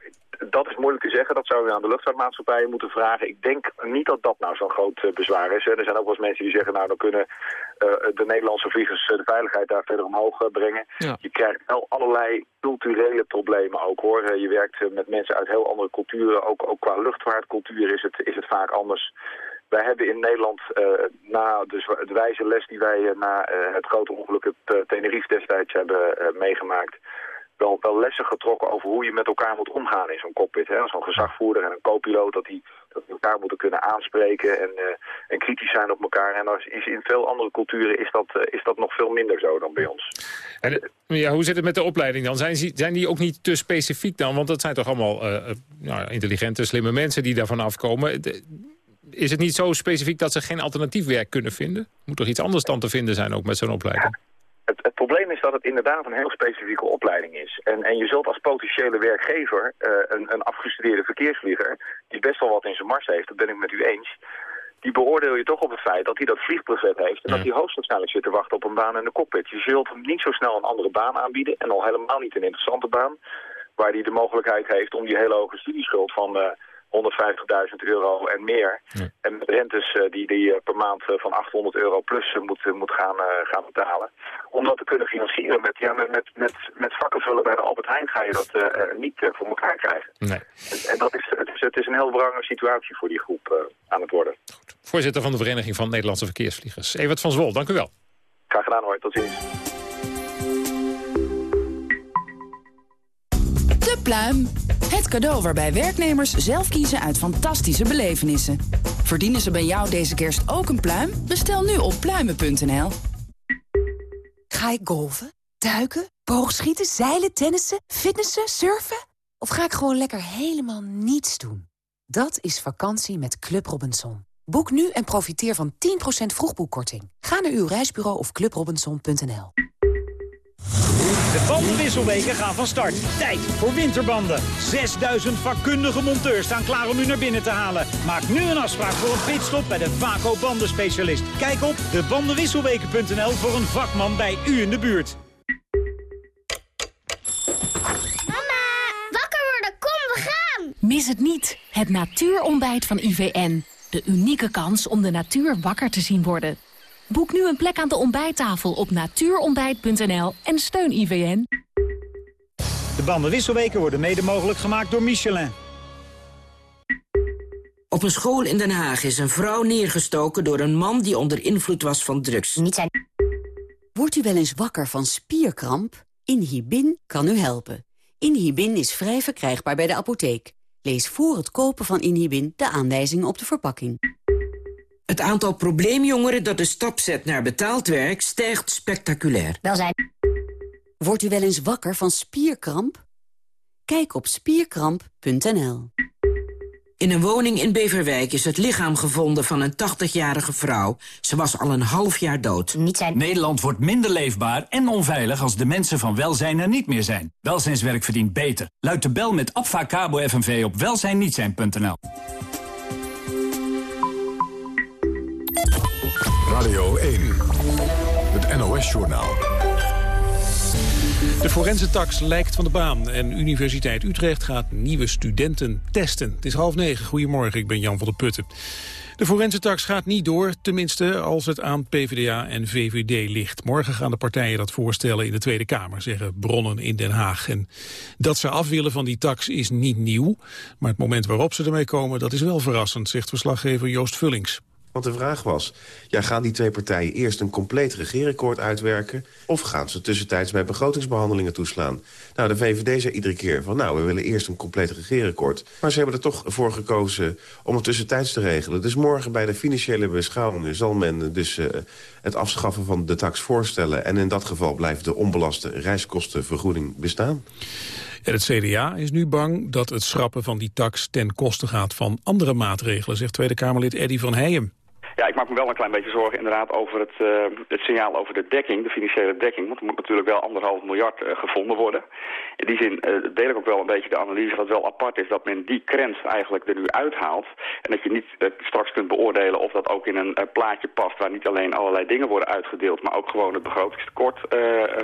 dat is moeilijk te zeggen. Dat zou je aan de luchtvaartmaatschappijen moeten vragen. Ik denk niet dat dat nou zo'n groot uh, bezwaar is. Hè. Er zijn ook wel eens mensen die zeggen, nou dan kunnen uh, de Nederlandse vliegers uh, de veiligheid daar verder omhoog brengen. Ja. Je krijgt wel allerlei culturele problemen ook hoor. je werkt met mensen uit heel andere culturen. Ook, ook qua luchtvaartcultuur is het, is het vaak anders. Wij hebben in Nederland na dus de wijze les die wij na het grote ongeluk op Tenerife destijds hebben meegemaakt wel, lessen getrokken over hoe je met elkaar moet omgaan in zo'n cockpit. Zo'n gezagvoerder en een co-piloot, dat die, dat elkaar moeten kunnen aanspreken en, uh, en kritisch zijn op elkaar. En als, is in veel andere culturen is dat, uh, is dat nog veel minder zo dan bij ons. En, ja, hoe zit het met de opleiding dan? Zijn, zijn die ook niet te specifiek dan? Want dat zijn toch allemaal nou, intelligente, slimme mensen die daarvan afkomen. Is het niet zo specifiek dat ze geen alternatief werk kunnen vinden? Moet toch iets anders dan te vinden zijn ook met zo'n opleiding? Het, het, probleem is dat het inderdaad een heel specifieke opleiding is. En, en je zult als potentiële werkgever uh, een, een afgestudeerde verkeersvlieger... die best wel wat in zijn mars heeft, dat ben ik met u eens... die beoordeel je toch op het feit dat hij dat vliegbuffet heeft... en ja. dat hij hoogstwaarschijnlijk zit te wachten op een baan in de cockpit. Je zult hem niet zo snel een andere baan aanbieden... en al helemaal niet een interessante baan... waar hij de mogelijkheid heeft om die hele hoge studieschuld van... Uh, 150.000 euro en meer. Ja. En met rentes uh, die die uh, per maand uh, van 800 euro plus moet, moet gaan, gaan betalen. Om dat te kunnen financieren. Met, ja, met, met, met, met vakken vullen bij de Albert Heijn ga je dat niet voor elkaar krijgen. Nee. En, en, dat is, het, is, het is een heel belangrijke situatie voor die groep aan het worden. Goed. Voorzitter van de Vereniging van Nederlandse Verkeersvliegers. Evert van Zwol, dank u wel. Graag gedaan hoor, tot ziens. De pluim. Het cadeau waarbij werknemers zelf kiezen uit fantastische belevenissen. Verdienen ze bij jou deze kerst ook een pluim? Bestel nu op pluimen.nl. Ga ik golven, duiken, boogschieten, zeilen, tennissen, fitnessen, surfen? Of ga ik gewoon lekker helemaal niets doen? Dat is vakantie met Club Robinson. Boek nu en profiteer van 10% vroegboekkorting. Ga naar uw reisbureau of clubrobinson.nl. De bandenwisselweken gaan van start. Tijd voor winterbanden. 6000 vakkundige monteurs staan klaar om u naar binnen te halen. Maak nu een afspraak voor een pitstop bij de Vaco bandenspecialist. Kijk op debandenwisselweken.nl voor een vakman bij u in de buurt. Mama, wakker worden, kom, we gaan! Mis het niet, het natuurontbijt van IVN. De unieke kans om de natuur wakker te zien worden. Boek nu een plek aan de ontbijttafel op natuurontbijt.nl en steun IVN. De bandenwisselweken worden mede mogelijk gemaakt door Michelin. Op een school in Den Haag is een vrouw neergestoken door een man die onder invloed was van drugs. Niet zijn... Wordt u wel eens wakker van spierkramp? Inhibin kan u helpen. Inhibin is vrij verkrijgbaar bij de apotheek. Lees voor het kopen van Inhibin de aanwijzingen op de verpakking. Het aantal probleemjongeren dat de stap zet naar betaald werk stijgt spectaculair. Welzijn. Wordt u wel eens wakker van spierkramp? Kijk op spierkramp.nl. In een woning in Beverwijk is het lichaam gevonden van een 80-jarige vrouw. Ze was al een half jaar dood. Nederland wordt minder leefbaar en onveilig als de mensen van welzijn er niet meer zijn. Welzijnswerk verdient beter. Luid de bel met Abfa Cabo FNV op welzijnnietzijn.nl. Radio 1, het NOS-journaal. De forensentax lijkt van de baan en Universiteit Utrecht gaat nieuwe studenten testen. Het is half negen. Goedemorgen, ik ben Jan van der Putten. De forensentax gaat niet door, tenminste als het aan PvdA en VVD ligt. Morgen gaan de partijen dat voorstellen in de Tweede Kamer, zeggen bronnen in Den Haag. En dat ze af willen van die tax is niet nieuw, maar het moment waarop ze ermee komen, dat is wel verrassend, zegt verslaggever Joost Vullings. Want de vraag was, ja, gaan die twee partijen eerst een compleet regeerakkoord uitwerken... of gaan ze tussentijds bij begrotingsbehandelingen toeslaan? Nou, de VVD zei iedere keer van, nou, we willen eerst een compleet regeerakkoord. Maar ze hebben er toch voor gekozen om het tussentijds te regelen. Dus morgen bij de financiële beschouwingen zal men dus uh, het afschaffen van de tax voorstellen. En in dat geval blijft de onbelaste reiskostenvergoeding bestaan. En het CDA is nu bang dat het schrappen van die tax ten koste gaat van andere maatregelen, zegt Tweede Kamerlid Eddy van Heijem. Ja, ik maak me wel een klein beetje zorgen inderdaad over het, uh, het signaal over de dekking, de financiële dekking. Want er moet natuurlijk wel anderhalf miljard uh, gevonden worden. In die zin uh, deel ik ook wel een beetje de analyse wat wel apart is, dat men die grens eigenlijk er nu uithaalt. En dat je niet straks kunt beoordelen of dat ook in een plaatje past waar niet alleen allerlei dingen worden uitgedeeld, maar ook gewoon het begrotingstekort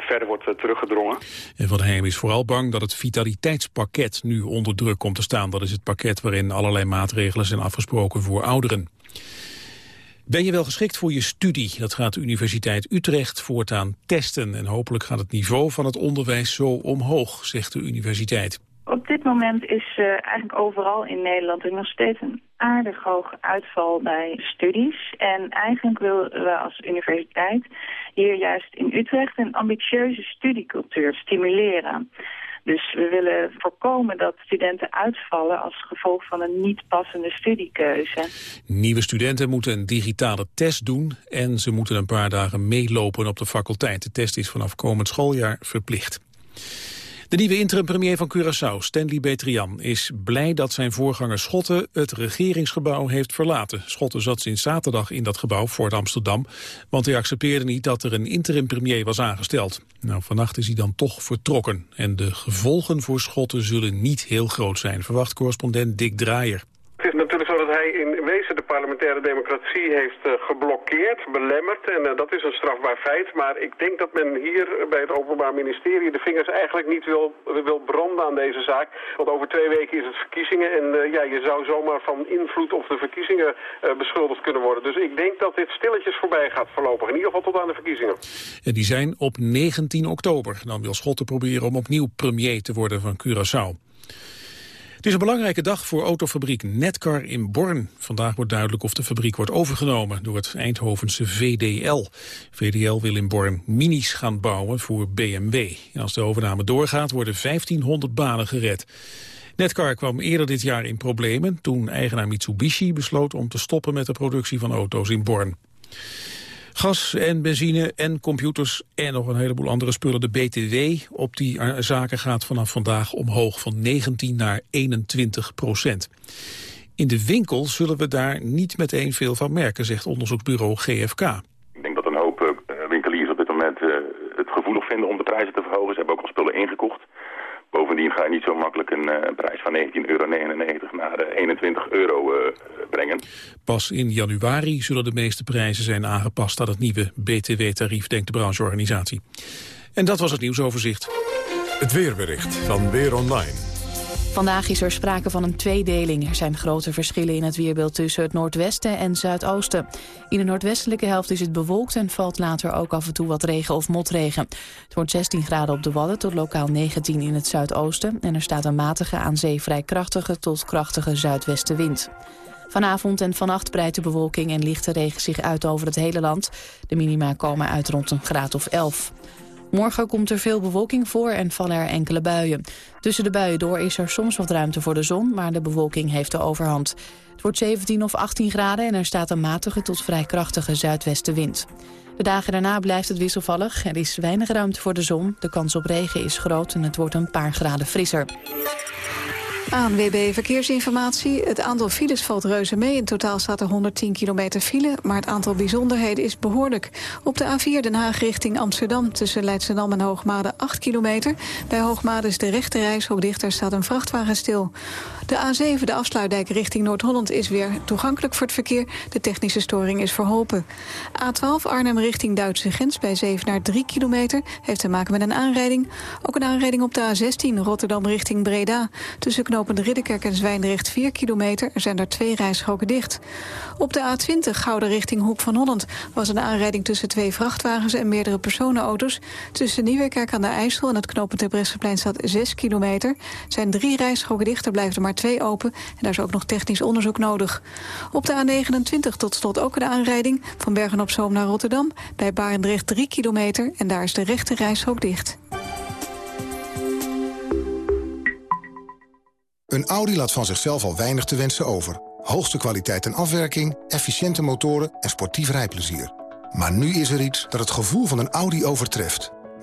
verder wordt teruggedrongen. En Van Heem is vooral bang dat het vitaliteitspakket nu onder druk komt te staan. Dat is het pakket waarin allerlei maatregelen zijn afgesproken voor ouderen. Ben je wel geschikt voor je studie? Dat gaat de Universiteit Utrecht voortaan testen. En hopelijk gaat het niveau van het onderwijs zo omhoog, zegt de universiteit. Op dit moment is uh, eigenlijk overal in Nederland er nog steeds een aardig hoog uitval bij studies. En eigenlijk willen we als universiteit hier juist in Utrecht een ambitieuze studiecultuur stimuleren. Dus we willen voorkomen dat studenten uitvallen als gevolg van een niet passende studiekeuze. Nieuwe studenten moeten een digitale test doen en ze moeten een paar dagen meelopen op de faculteit. De test is vanaf komend schooljaar verplicht. De nieuwe interim-premier van Curaçao, Stanley Betrian, is blij dat zijn voorganger Schotten het regeringsgebouw heeft verlaten. Schotten zat sinds zaterdag in dat gebouw, Fort Amsterdam, want hij accepteerde niet dat er een interim-premier was aangesteld. Nou, vannacht is hij dan toch vertrokken en de gevolgen voor Schotten zullen niet heel groot zijn, verwacht correspondent Dick Draaier. Het is natuurlijk zo dat hij in parlementaire democratie heeft uh, geblokkeerd, belemmerd. En uh, dat is een strafbaar feit. Maar ik denk dat men hier bij het Openbaar Ministerie de vingers eigenlijk niet wil, wil branden aan deze zaak. Want over twee weken is het verkiezingen. En uh, ja, je zou zomaar van invloed op de verkiezingen beschuldigd kunnen worden. Dus ik denk dat dit stilletjes voorbij gaat voorlopig. In ieder geval tot aan de verkiezingen. En die zijn op 19 oktober. Dan wil Schotten proberen om opnieuw premier te worden van Curaçao. Het is een belangrijke dag voor autofabriek Netcar in Born. Vandaag wordt duidelijk of de fabriek wordt overgenomen door het Eindhovense VDL. VDL wil in Born minis gaan bouwen voor BMW. En als de overname doorgaat worden 1500 banen gered. Netcar kwam eerder dit jaar in problemen toen eigenaar Mitsubishi besloot om te stoppen met de productie van auto's in Born. Gas en benzine en computers en nog een heleboel andere spullen. De BTW op die zaken gaat vanaf vandaag omhoog van 19 naar 21 procent. In de winkel zullen we daar niet meteen veel van merken, zegt onderzoeksbureau GFK. Ik denk dat een hoop eh, winkeliers op dit moment uh, het gevoelig vinden om de prijzen te verhogen. Ze hebben ook al spullen ingekocht. Bovendien ga je niet zo makkelijk een, uh, prijs van 19,99 euro naar 21 euro uh, brengen. Pas in januari zullen de meeste prijzen zijn aangepast aan het nieuwe BTW-tarief, denkt de brancheorganisatie. En dat was het nieuwsoverzicht. Het weerbericht van Weer Online. Vandaag is er sprake van een tweedeling. Er zijn grote verschillen in het weerbeeld tussen het noordwesten en zuidoosten. In de noordwestelijke helft is het bewolkt en valt later ook af en toe wat regen of motregen. Het wordt 16 graden op de Wadden tot lokaal 19 in het zuidoosten. En er staat een matige aan zee vrij krachtige tot krachtige zuidwestenwind. Vanavond en vannacht breidt de bewolking en lichte regen zich uit over het hele land. De minima komen uit rond een graad of 11. Morgen komt er veel bewolking voor en vallen er enkele buien. Tussen de buien door is er soms wat ruimte voor de zon, maar de bewolking heeft de overhand. Het wordt 17 of 18 graden en er staat een matige tot vrij krachtige zuidwestenwind. De dagen daarna blijft het wisselvallig. Er is weinig ruimte voor de zon. De kans op regen is groot en het wordt een paar graden frisser. ANWB Verkeersinformatie. Het aantal files valt reuze mee. In totaal staat er 110 kilometer file, maar het aantal bijzonderheden is behoorlijk. Op de A4 Den Haag richting Amsterdam tussen Leidschendam en Hoogmade 8 kilometer. Bij Hoogmade is de rechte reis ook dichter, staat een vrachtwagen stil. De A7, de afsluitdijk richting Noord-Holland, is weer toegankelijk voor het verkeer. De technische storing is verholpen. A12 Arnhem richting Duitse grens bij 7 naar 3 kilometer. Heeft te maken met een aanrijding. Ook een aanrijding op de A16 Rotterdam richting Breda. Tussen knopende Ridderkerk en Zwijndrecht 4 kilometer. Er zijn daar twee rijstroken dicht. Op de A20 Gouden richting Hoek van Holland was een aanrijding tussen twee vrachtwagens en meerdere personenauto's. Tussen Nieuwekerk aan de IJssel en het knooppunt Terbrechtseplein staat 6 kilometer. Er zijn drie rijstroken dicht, er blijven er maar twee open. En daar is ook nog technisch onderzoek nodig. Op de A29 tot slot ook een aanrijding van Bergen-op-Zoom naar Rotterdam. Bij Barendrecht 3 kilometer en daar is de rechte rijstrook dicht. Een Audi laat van zichzelf al weinig te wensen over. Hoogste kwaliteit en afwerking, efficiënte motoren en sportief rijplezier. Maar nu is er iets dat het gevoel van een Audi overtreft.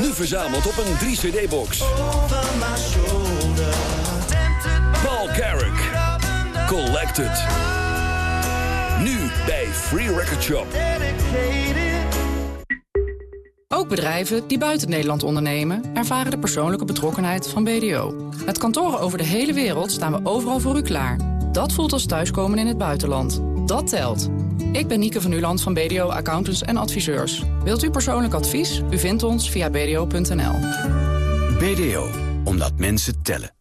Nu verzameld op een 3-cd-box. Paul Carrick. Collected. Nu bij Free Record Shop. Ook bedrijven die buiten Nederland ondernemen... ervaren de persoonlijke betrokkenheid van BDO. Met kantoren over de hele wereld staan we overal voor u klaar. Dat voelt als thuiskomen in het buitenland. Dat telt. Ik ben Nieke van Uland van BDO Accountants en Adviseurs. Wilt u persoonlijk advies? U vindt ons via bdo.nl. BDO, omdat mensen tellen.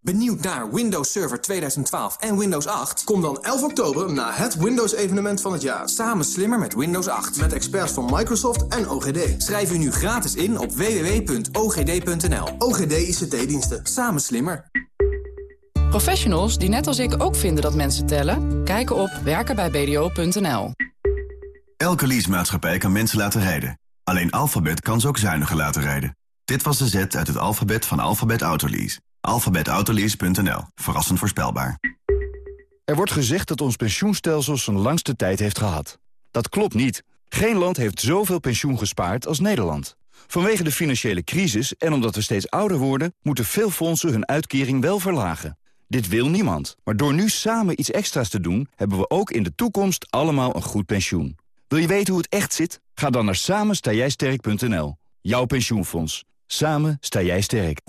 Benieuwd naar Windows Server 2012 en Windows 8? Kom dan 11 oktober naar het Windows-evenement van het jaar. Samen slimmer met Windows 8. Met experts van Microsoft en OGD. Schrijf u nu gratis in op www.ogd.nl. OGD ICT-diensten. Samen slimmer. Professionals die net als ik ook vinden dat mensen tellen... kijken op werkenbijbdo.nl. Elke leasemaatschappij kan mensen laten rijden. Alleen Alphabet kan ze ook zuiniger laten rijden. Dit was de zet uit het alfabet van Alphabet Autolease. Alphabetautolease.nl. Verrassend voorspelbaar. Er wordt gezegd dat ons pensioenstelsel zijn langste tijd heeft gehad. Dat klopt niet. Geen land heeft zoveel pensioen gespaard als Nederland. Vanwege de financiële crisis en omdat we steeds ouder worden... moeten veel fondsen hun uitkering wel verlagen. Dit wil niemand. Maar door nu samen iets extra's te doen... hebben we ook in de toekomst allemaal een goed pensioen. Wil je weten hoe het echt zit? Ga dan naar samenstaaijsterk.nl. Jouw pensioenfonds. Samen sta jij sterk.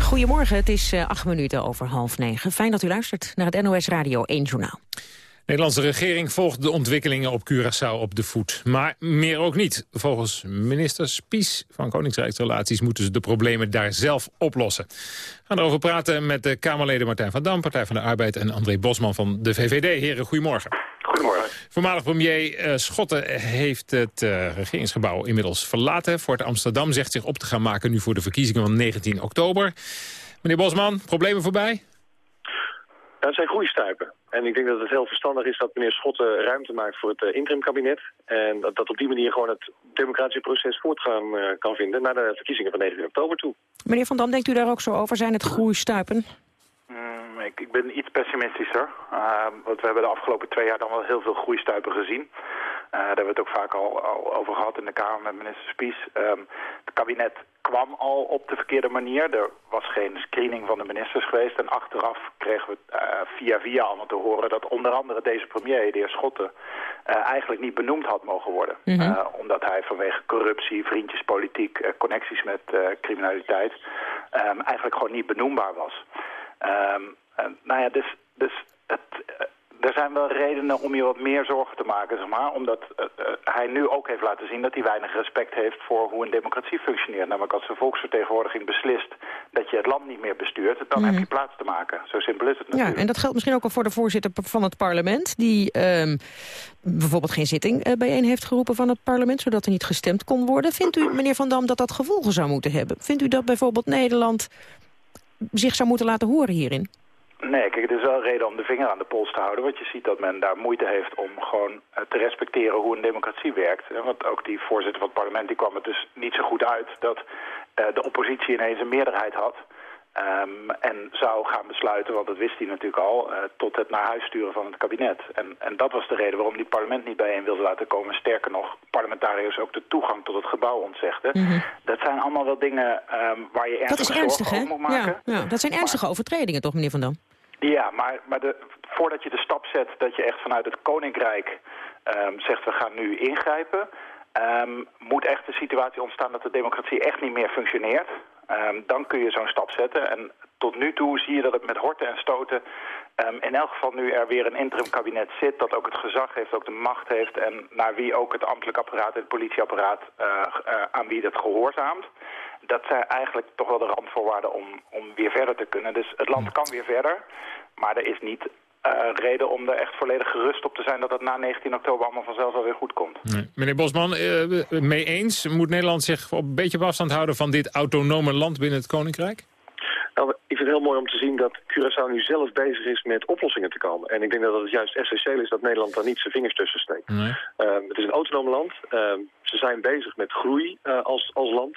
Goedemorgen, het is uh, acht minuten over half negen. Fijn dat u luistert naar het NOS Radio 1 Journaal. De Nederlandse regering volgt de ontwikkelingen op Curaçao op de voet. Maar meer ook niet. Volgens minister Spies van Koningsrijksrelaties moeten ze de problemen daar zelf oplossen. We gaan erover praten met de Kamerleden Martijn van Dam, Partij van de Arbeid en André Bosman van de VVD. Heren, goedemorgen. Goedemorgen. Voormalig premier uh, Schotten heeft het uh, regeringsgebouw inmiddels verlaten. Fort Amsterdam zegt zich op te gaan maken nu voor de verkiezingen van 19 oktober. Meneer Bosman, problemen voorbij? Dat zijn groeistuipen. En ik denk dat het heel verstandig is dat meneer Schotten ruimte maakt voor het uh, interimkabinet. En dat, dat op die manier gewoon het democratische proces voortgang uh, kan vinden naar de verkiezingen van 19 oktober toe. Meneer Van Dam, denkt u daar ook zo over? Zijn het groeistuipen? Mm, ik, ik, ben iets pessimistischer. Uh, want we hebben de afgelopen twee jaar dan wel heel veel groeistuipen gezien. daar hebben we het ook vaak al, al, over gehad in de Kamer met minister Spies. Um, het kabinet kwam al op de verkeerde manier. Er was geen screening van de ministers geweest. En achteraf kregen we uh, via via allemaal te horen dat onder andere deze premier, de heer Schotten, uh, eigenlijk niet benoemd had mogen worden. Mm -hmm. uh, omdat hij vanwege corruptie, vriendjespolitiek, connecties met criminaliteit ehm, eigenlijk gewoon niet benoembaar was. Ehm, nou ja, dus, dus het, er zijn wel redenen om je wat meer zorgen te maken, zeg maar. Omdat uh, hij nu ook heeft laten zien dat hij weinig respect heeft voor hoe een democratie functioneert. Namelijk als de volksvertegenwoordiging beslist dat je het land niet meer bestuurt, dan heb je mhm. plaats te maken. Zo simpel is het natuurlijk. Ja, en dat geldt misschien ook al voor de voorzitter van het parlement, die uh, bijvoorbeeld geen zitting bijeen heeft geroepen van het parlement, zodat er niet gestemd kon worden. Vindt u, meneer Van Dam, dat dat gevolgen zou moeten hebben? Vindt u dat bijvoorbeeld Nederland zich zou moeten laten horen hierin? Nee, kijk, het is wel reden om de vinger aan de pols te houden. Want je ziet dat men daar moeite heeft om gewoon eh, te respecteren hoe een democratie werkt. Want ook die voorzitter van het parlement die kwam het dus niet zo goed uit dat uh, de oppositie ineens een meerderheid had. Um, en zou gaan besluiten, want dat wist hij natuurlijk al, uh, tot het naar huis sturen van het kabinet. En, en dat was de reden waarom die parlement niet bijeen wilde laten komen. Sterker nog, parlementariërs ook de toegang tot het gebouw ontzegden. Mm Dat zijn allemaal wel dingen um, waar je ernstig zorgen over moet maken. Ja, ja, dat zijn ernstige maar, overtredingen toch, meneer Van Dam? Ja, maar, maar de, voordat je de stap zet dat je echt vanuit het Koninkrijk um, zegt we gaan nu ingrijpen... Um, moet echt de situatie ontstaan dat de democratie echt niet meer functioneert. Um, dan kun je zo'n stap zetten. En tot nu toe zie je dat het met horten en stoten... Um, in elk geval nu er weer een interim kabinet zit... dat ook het gezag heeft, ook de macht heeft... en naar wie ook het ambtelijk apparaat het politieapparaat... Uh, uh, aan wie dat gehoorzaamt dat zijn eigenlijk toch wel de randvoorwaarden om, om weer verder te kunnen. Dus het land kan weer verder, maar er is niet reden om er echt volledig gerust op te zijn... dat het na 19 oktober allemaal vanzelf alweer goed komt. Nee. Meneer Bosman, uh, mee eens? Moet Nederland zich op een beetje op afstand houden... van dit autonome land binnen het Koninkrijk? Nou, ik vind het heel mooi om te zien dat Curaçao nu zelf bezig is met oplossingen te komen. En ik denk dat het juist essentieel is dat Nederland daar niet zijn vingers tussen steekt. Nee. Uh, het is een autonoom land. Uh, ze zijn bezig met groei uh, als, als land.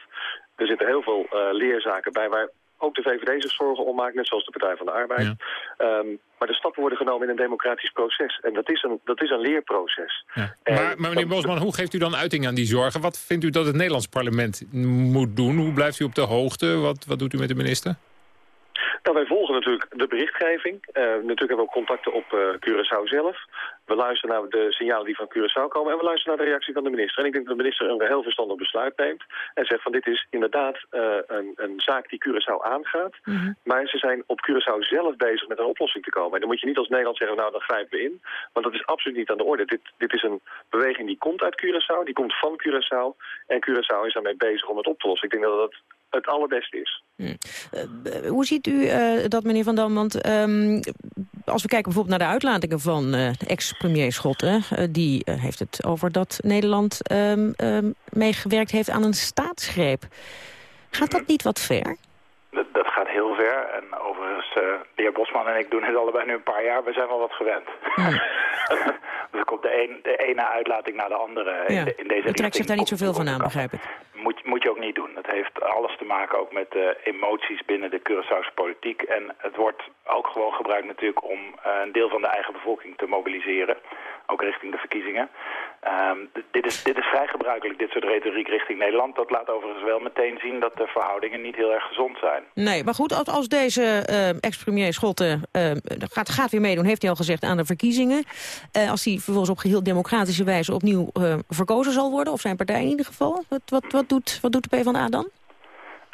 Er zitten heel veel uh, leerzaken bij waar ook de VVD zich zorgen om maakt, net zoals de Partij van de Arbeid. Ja. Um, maar de stappen worden genomen in een democratisch proces. En dat is een, dat is een leerproces. Ja. Maar, maar meneer Bosman, hoe geeft u dan uiting aan die zorgen? Wat vindt u dat het Nederlands parlement moet doen? Hoe blijft u op de hoogte? Wat, wat doet u met de minister? Nou, wij volgen natuurlijk de berichtgeving. Uh, natuurlijk hebben we ook contacten op uh, Curaçao zelf. We luisteren naar de signalen die van Curaçao komen en we luisteren naar de reactie van de minister. En ik denk dat de minister een heel verstandig besluit neemt en zegt van dit is inderdaad uh, een, een, zaak die Curaçao aangaat. Mm -hmm. Maar ze zijn op Curaçao zelf bezig met een oplossing te komen. En dan moet je niet als Nederland zeggen, nou dan grijpen we in. Want dat is absoluut niet aan de orde. Dit, dit is een beweging die komt uit Curaçao, die komt van Curaçao. En Curaçao is daarmee bezig om het op te lossen. Ik denk dat dat het allerbeste is. Hm. Uh, hoe ziet u uh, dat, meneer Van Dam? Want um, als we kijken bijvoorbeeld naar de uitlatingen van uh, ex-premier Schotten... die heeft het over dat Nederland um, um, meegewerkt heeft aan een staatsgreep. Gaat dat niet wat ver? Dat, dat gaat heel ver. En overigens, de heer Bosman en ik doen het allebei nu een paar jaar. We zijn wel wat gewend. Hm. dus er komt de, een, de ene uitlating naar de andere ja. in, de, in deze trekt zich daar niet zoveel van aan, begrijp ik moet, moet je ook niet doen. Dat heeft alles te maken ook met uh, emoties binnen de Curaçaose politiek. En het wordt ook gewoon gebruikt natuurlijk om uh, een deel van de eigen bevolking te mobiliseren. Ook richting de verkiezingen. Um, dit, is, dit is vrij gebruikelijk, dit soort retoriek richting Nederland. Dat laat overigens wel meteen zien dat de verhoudingen niet heel erg gezond zijn. Nee, maar goed, als, als deze uh, ex-premier Schotten gaat, gaat weer meedoen, heeft hij al gezegd, aan de verkiezingen. als hij vervolgens op geheel democratische wijze opnieuw verkozen zal worden, of zijn partij in ieder geval, wat, wat, wat doet, wat doet de PvdA dan?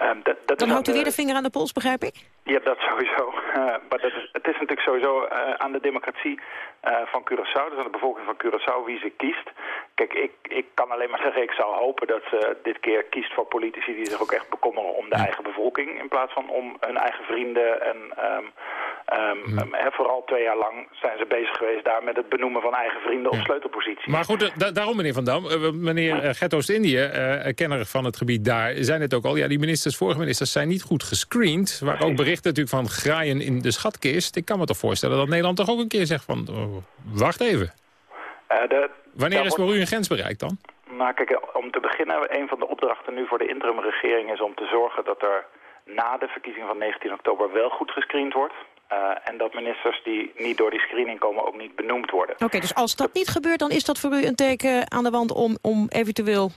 Um, dat, dat dan houdt u weer de vinger aan de pols, begrijp ik? Ja, dat sowieso. Uh, maar dat is, het is natuurlijk sowieso uh, aan de democratie uh, van Curaçao, dus aan de bevolking van Curaçao, wie ze kiest. Kijk, ik, ik kan alleen maar zeggen, ik zou hopen dat ze dit keer kiest voor politici die zich ook echt bekommeren om de eigen bevolking, in plaats van om hun eigen vrienden. En um, um, um, vooral twee jaar lang zijn ze bezig geweest daar met het benoemen van eigen vrienden op sleutelposities. Maar goed, da daarom meneer Van Dam, meneer Gert Oost-Indië, kenner van het gebied daar, zijn het ook al, ja die ministers, vorige ministers zijn niet goed gescreend, waar ook berichten natuurlijk van graaien in de schatkist. Ik kan me toch voorstellen dat Nederland toch ook een keer zegt van... Oh, wacht even. Uh, de, Wanneer is voor u een grens bereikt dan? Nou, kijk, om te beginnen, een van de opdrachten nu voor de interimregering is om te zorgen dat er na de verkiezing van 19 oktober wel goed gescreend wordt. Uh, en dat ministers die niet door die screening komen ook niet benoemd worden. Oké, okay, dus als dat niet gebeurt, dan is dat voor u een teken aan de wand om, om eventueel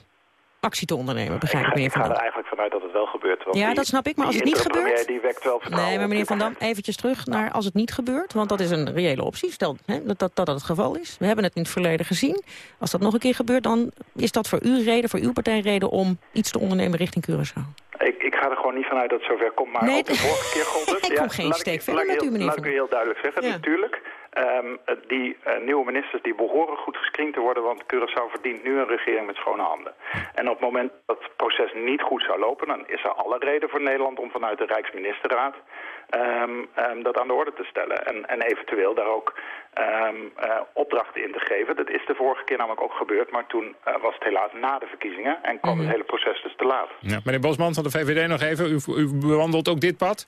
actie te ondernemen, begrijp ik, meneer Van Dam. Ik ga er eigenlijk vanuit dat het wel gebeurt. Want ja, die, dat snap ik, maar als het niet gebeurt... Die wekt wel nee, maar meneer Van Dam, eventjes terug naar als het niet gebeurt. Want dat is een reële optie, stel hè, dat, dat dat het geval is. We hebben het in het verleden gezien. Als dat nog een keer gebeurt, dan is dat voor u reden, voor uw partij reden... om iets te ondernemen richting Curaçao. Ga er gewoon niet vanuit dat het zover komt, maar Nee, ook de vorige keer gold het. ik kom geen laat steek ik, verder laat met u, heel- meneer Laat ik u heel duidelijk zeggen, Ja. natuurlijk. ehm, die eh, nieuwe ministers die behoren goed gescreend te worden, want Curaçao verdient nu een regering met schone handen. En op het moment dat het proces niet goed zou lopen, dan is er alle reden voor Nederland om vanuit de Rijksministerraad ehm, ehm, dat aan de orde te stellen. En, en eventueel daar ook ehm, eh, opdrachten in te geven. Dat is de vorige keer namelijk ook gebeurd, maar toen eh, was het helaas na de verkiezingen en kwam Mhm. het hele proces dus te laat. Ja, meneer Bosman van de VVD nog even. U, u bewandelt ook dit pad?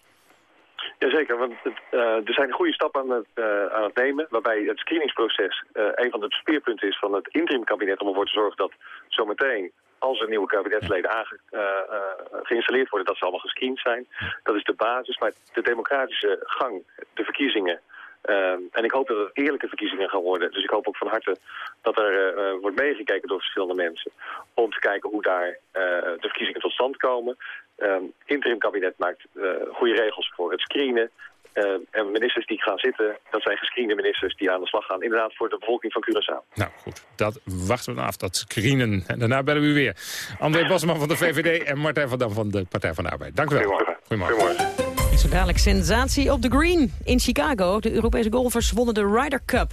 Jazeker, want het, eh, er zijn goede stappen aan het, eh, aan het nemen... waarbij het screeningsproces eh, een van de speerpunten is van het interimkabinet... om ervoor te zorgen dat zometeen, als er nieuwe kabinetsleden aange, eh, eh, geïnstalleerd worden... dat ze allemaal gescreend zijn. Dat is de basis, maar de democratische gang, de verkiezingen... eh, en ik hoop dat het eerlijke verkiezingen gaan worden. Dus ik hoop ook van harte dat er wordt meegekeken door verschillende mensen. Om te kijken hoe daar de verkiezingen tot stand komen. Ehm interim kabinet maakt goede regels voor het screenen. Eh, en ministers die gaan zitten, dat zijn gescreende ministers die aan de slag gaan. Inderdaad voor de bevolking van Curaçao. Nou goed, dat wachten we af, dat screenen. En daarna bellen we u weer. André Bosman van de VVD en Martijn van Dam van de Partij van de Arbeid. Dank u wel. Goedemorgen. Goedemorgen. En Zo dadelijk sensatie op de green in Chicago. De Europese golfers wonnen de Ryder Cup.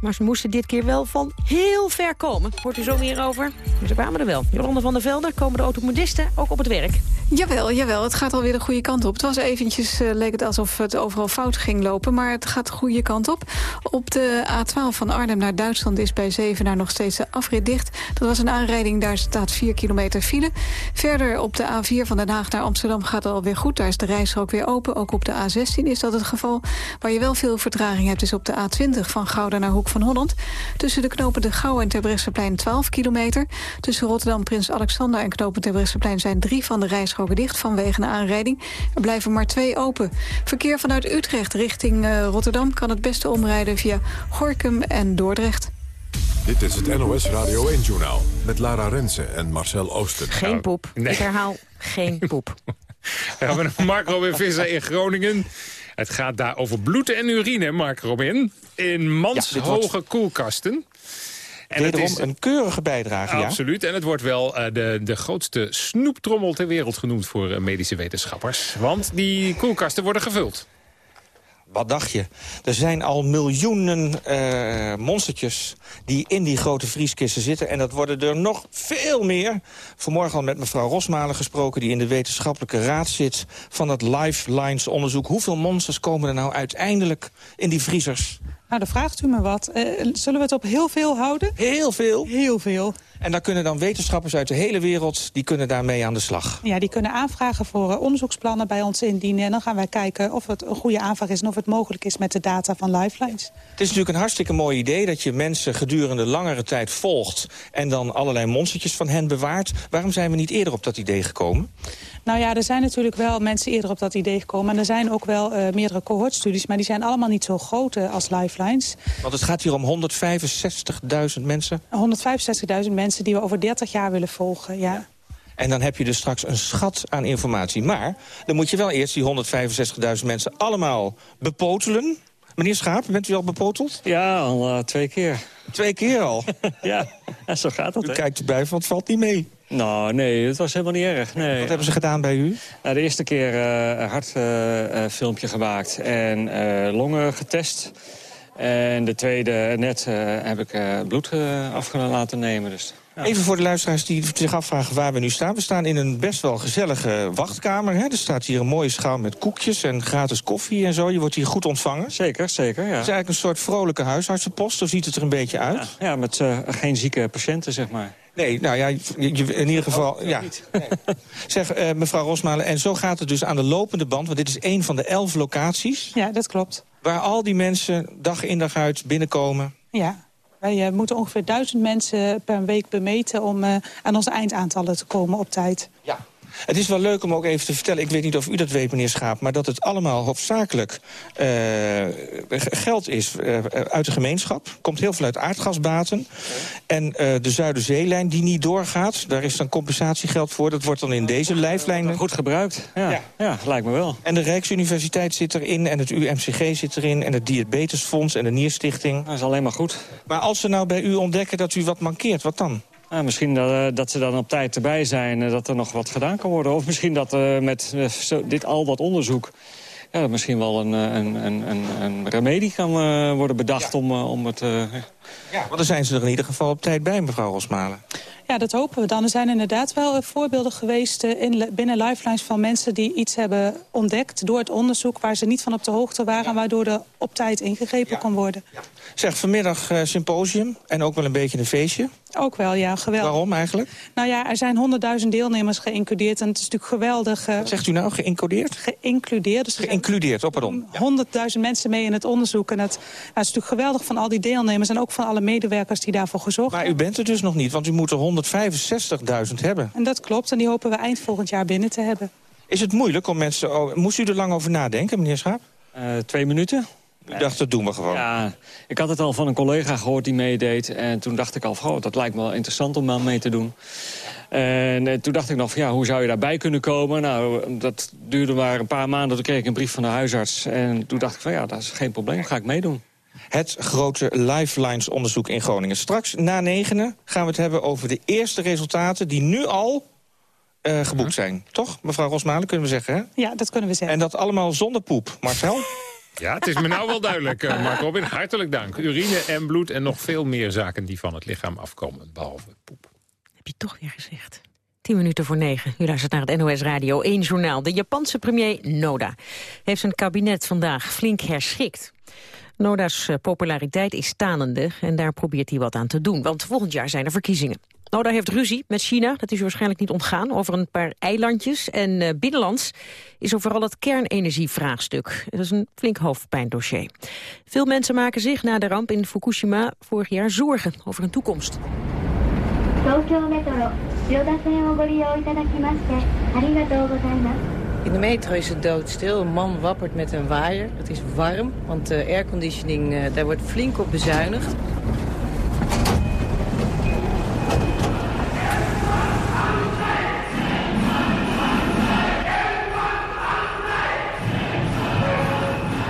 Maar ze moesten dit keer wel van heel ver komen. Hoort u zo meer over? Ze kwamen er wel. Jolande van der Velde komen de automobilisten ook op het werk. Jawel, jawel, het gaat alweer de goede kant op. Het was eventjes, eh, leek het alsof het overal fout ging lopen... maar het gaat de goede kant op. Op de A12 van Arnhem naar Duitsland is bij Zevenaar nog steeds de afrit dicht. Dat was een aanrijding, daar staat 4 kilometer file. Verder op de A4 van Den Haag naar Amsterdam gaat het alweer goed. Daar is de rijstrook weer open. Ook op de A16 is dat het geval. Waar je wel veel vertraging hebt is op de A20 van Gouda naar Hoek van Holland. Tussen de knopen de Gouw en Terbrechtseplein 12 kilometer. Tussen Rotterdam, Prins Alexander en knopen Terbrechtseplein zijn drie van de rijstroken dicht vanwege een aanrijding. Er blijven maar twee open. Verkeer vanuit Utrecht richting eh, Rotterdam kan het beste omrijden via Gorkum en Dordrecht. Dit is het NOS Radio 1-journaal met Lara Rensen en Marcel Oosten. Geen poep. nee. Ik herhaal, geen poep. We hebben Mark Robin Visser in Groningen. Het gaat daar over bloed en urine, Mark Robin. In manshoge koelkasten. En Wederom een keurige bijdrage, ja. Absoluut. En het wordt wel eh, de, de grootste snoeptrommel ter wereld genoemd voor eh, medische wetenschappers. Want die koelkasten worden gevuld. Wat dacht je? Er zijn al miljoenen eh, monstertjes die in die grote vrieskisten zitten. En dat worden er nog veel meer. Vanmorgen al met mevrouw Rosmalen gesproken... die in de wetenschappelijke raad zit van het Lifelines onderzoek. Hoeveel monsters komen er nou uiteindelijk in die vriezers? Nou, dan vraagt u me wat. Eh, zullen we het op heel veel houden? Heel veel? Heel veel. En dan kunnen dan wetenschappers uit de hele wereld... die kunnen daarmee aan de slag. Ja, die kunnen aanvragen voor eh, onderzoeksplannen bij ons indienen. En dan gaan wij kijken of het een goede aanvraag is... en of het mogelijk is met de data van Lifelines. Het is natuurlijk een hartstikke mooi idee dat je mensen gedurende langere tijd volgt... en dan allerlei monstertjes van hen bewaart. Waarom zijn we niet eerder op dat idee gekomen? Nou ja, er zijn natuurlijk wel mensen eerder op dat idee gekomen. En er zijn ook wel eh, meerdere cohortstudies... maar die zijn allemaal niet zo groot eh, als Lifelines. Want het gaat hier om 165.000 mensen. 165.000 mensen die we over 30 jaar willen volgen, ja. En dan heb je dus straks een schat aan informatie. Maar dan moet je wel eerst die 165.000 mensen allemaal bepotelen. Meneer Schaap, bent u al bepoteld? Ja, al eh, twee keer. Twee keer al? ja, en zo gaat dat. U hè. kijkt erbij, want het valt niet mee. Nou, nee, het was helemaal niet erg. Nee. Wat hebben ze gedaan bij u? Nou, de eerste keer eh, een hartfilmpje gemaakt en eh, longen getest. En de tweede net eh, heb ik eh, bloed eh, af laten nemen. Dus. Even voor de luisteraars die zich afvragen waar we nu staan. We staan in een best wel gezellige wachtkamer. Hè? Er staat hier een mooie schaal met koekjes en gratis koffie en zo. Je wordt hier goed ontvangen. Zeker, zeker, ja. Het is eigenlijk een soort vrolijke huisartsenpost. Zo ziet het er een beetje uit. Ja, ja, met eh, geen zieke patiënten, zeg maar. Nee, nou ja, je, je- in ieder geval... ja. Zeg, eh, mevrouw Rosmalen, en zo gaat het dus aan de lopende band... want dit is één van de elf locaties... Ja, dat klopt. waar al die mensen dag in dag uit binnenkomen. Ja. Wij eh, moeten ongeveer duizend mensen per week bemeten... om eh, aan onze eindaantallen te komen op tijd. Ja. Het is wel leuk om ook even te vertellen, ik weet niet of u dat weet, meneer Schaap... maar dat het allemaal hoofdzakelijk eh, geld is eh, uit de gemeenschap. komt heel veel uit aardgasbaten. En eh, de Zuiderzeelijn die niet doorgaat, daar is dan compensatiegeld voor. Dat wordt dan in deze lijflijnen... Goed gebruikt, ja. ja. lijkt me wel. En de Rijksuniversiteit zit erin, en het UMCG zit erin... en het Diabetesfonds en de Nierstichting. Dat is alleen maar goed. Maar als ze nou bij u ontdekken dat u wat mankeert, wat dan? Nou, misschien dat, dat, ze dan op tijd erbij zijn en dat er nog wat gedaan kan worden. Of misschien dat uh, met zo, dit al dat onderzoek... Ja, misschien wel een, een, een, een remedie kan worden bedacht ja. om, om het... Ja, want dan zijn ze er in ieder geval op tijd bij, mevrouw Rosmalen. Ja, dat hopen we dan. Er zijn inderdaad wel voorbeelden geweest in, binnen Lifelines van mensen die iets hebben ontdekt door het onderzoek waar ze niet van op de hoogte waren, ja. waardoor er op tijd ingegrepen ja. kon worden. Ja. Zeg, vanmiddag uh, symposium en ook wel een beetje een feestje. Ook wel, ja, geweldig. Waarom eigenlijk? Nou ja, er zijn 100.000 deelnemers geïncludeerd en het is natuurlijk geweldig. Uh, Wat zegt u nou, geïncludeerd? Geïncludeerd. Dus geïncludeerd, oh pardon. 100.000 mensen mee in het onderzoek en het, nou, het is natuurlijk geweldig van al die deelnemers en ook van alle medewerkers die daarvoor gezorgd Maar u bent er dus nog niet, want u moet er 165.000 hebben. En dat klopt, en die hopen we eind volgend jaar binnen te hebben. Is het moeilijk om mensen... Oh, moest u er lang over nadenken, meneer Schaap? Uh, twee minuten. U dacht, dat doen we gewoon. Ja, ik had het al van een collega gehoord die meedeed. En toen dacht ik al, oh, dat lijkt me wel interessant om aan mee te doen. En uh, toen dacht ik nog, van, ja, hoe zou je daarbij kunnen komen? Nou, dat duurde maar een paar maanden. Toen kreeg ik een brief van de huisarts. En toen dacht ik van, ja, dat is geen probleem, ga ik meedoen. Het grote Lifelines-onderzoek in Groningen. Straks na negenen gaan we het hebben over de eerste resultaten... die nu al uh, geboekt zijn. Toch, mevrouw Rosmalen, kunnen we zeggen, hè? Ja, dat kunnen we zeggen. En dat allemaal zonder poep. Marcel? Ja, het is me nou wel duidelijk, uh, Mark Robin. Hartelijk dank. Urine en bloed en nog veel meer zaken die van het lichaam afkomen, behalve poep. Heb je toch weer gezegd. 10 minuten voor negen. U luistert naar het NOS Radio 1 Journaal. De Japanse premier Noda heeft zijn kabinet vandaag flink herschikt. Noda's populariteit is stanende en daar probeert hij wat aan te doen. Want volgend jaar zijn er verkiezingen. Noda heeft ruzie met China, dat is waarschijnlijk niet ontgaan, over een paar eilandjes. En uh, binnenlands is er vooral het kernenergievraagstuk. Dat is een flink hoofdpijndossier. Veel mensen maken zich na de ramp in Fukushima vorig jaar zorgen over hun toekomst. In de metro is het doodstil. Een man wappert met een waaier. Het is warm, want de airconditioning, uh, daar wordt flink op bezuinigd.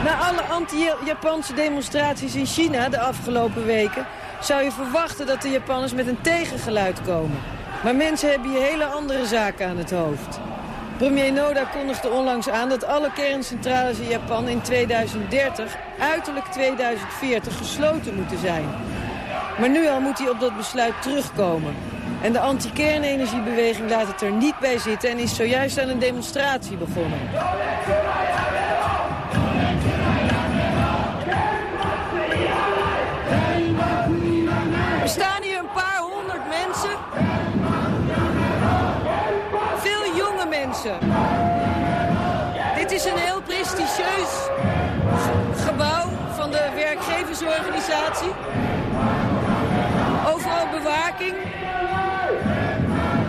Na alle anti-Japanse demonstraties in China de afgelopen weken... zou je verwachten dat de Japanners met een tegengeluid komen. Maar mensen hebben hier hele andere zaken aan het hoofd. Premier Noda kondigde onlangs aan dat alle kerncentrales in Japan in 2030, uiterlijk 2040, gesloten moeten zijn. Maar nu al moet hij op dat besluit terugkomen. En de anti-kernenergiebeweging laat het er niet bij zitten en is zojuist aan een demonstratie begonnen. Dit is een heel prestigieus gebouw van de werkgeversorganisatie. Overal bewaking.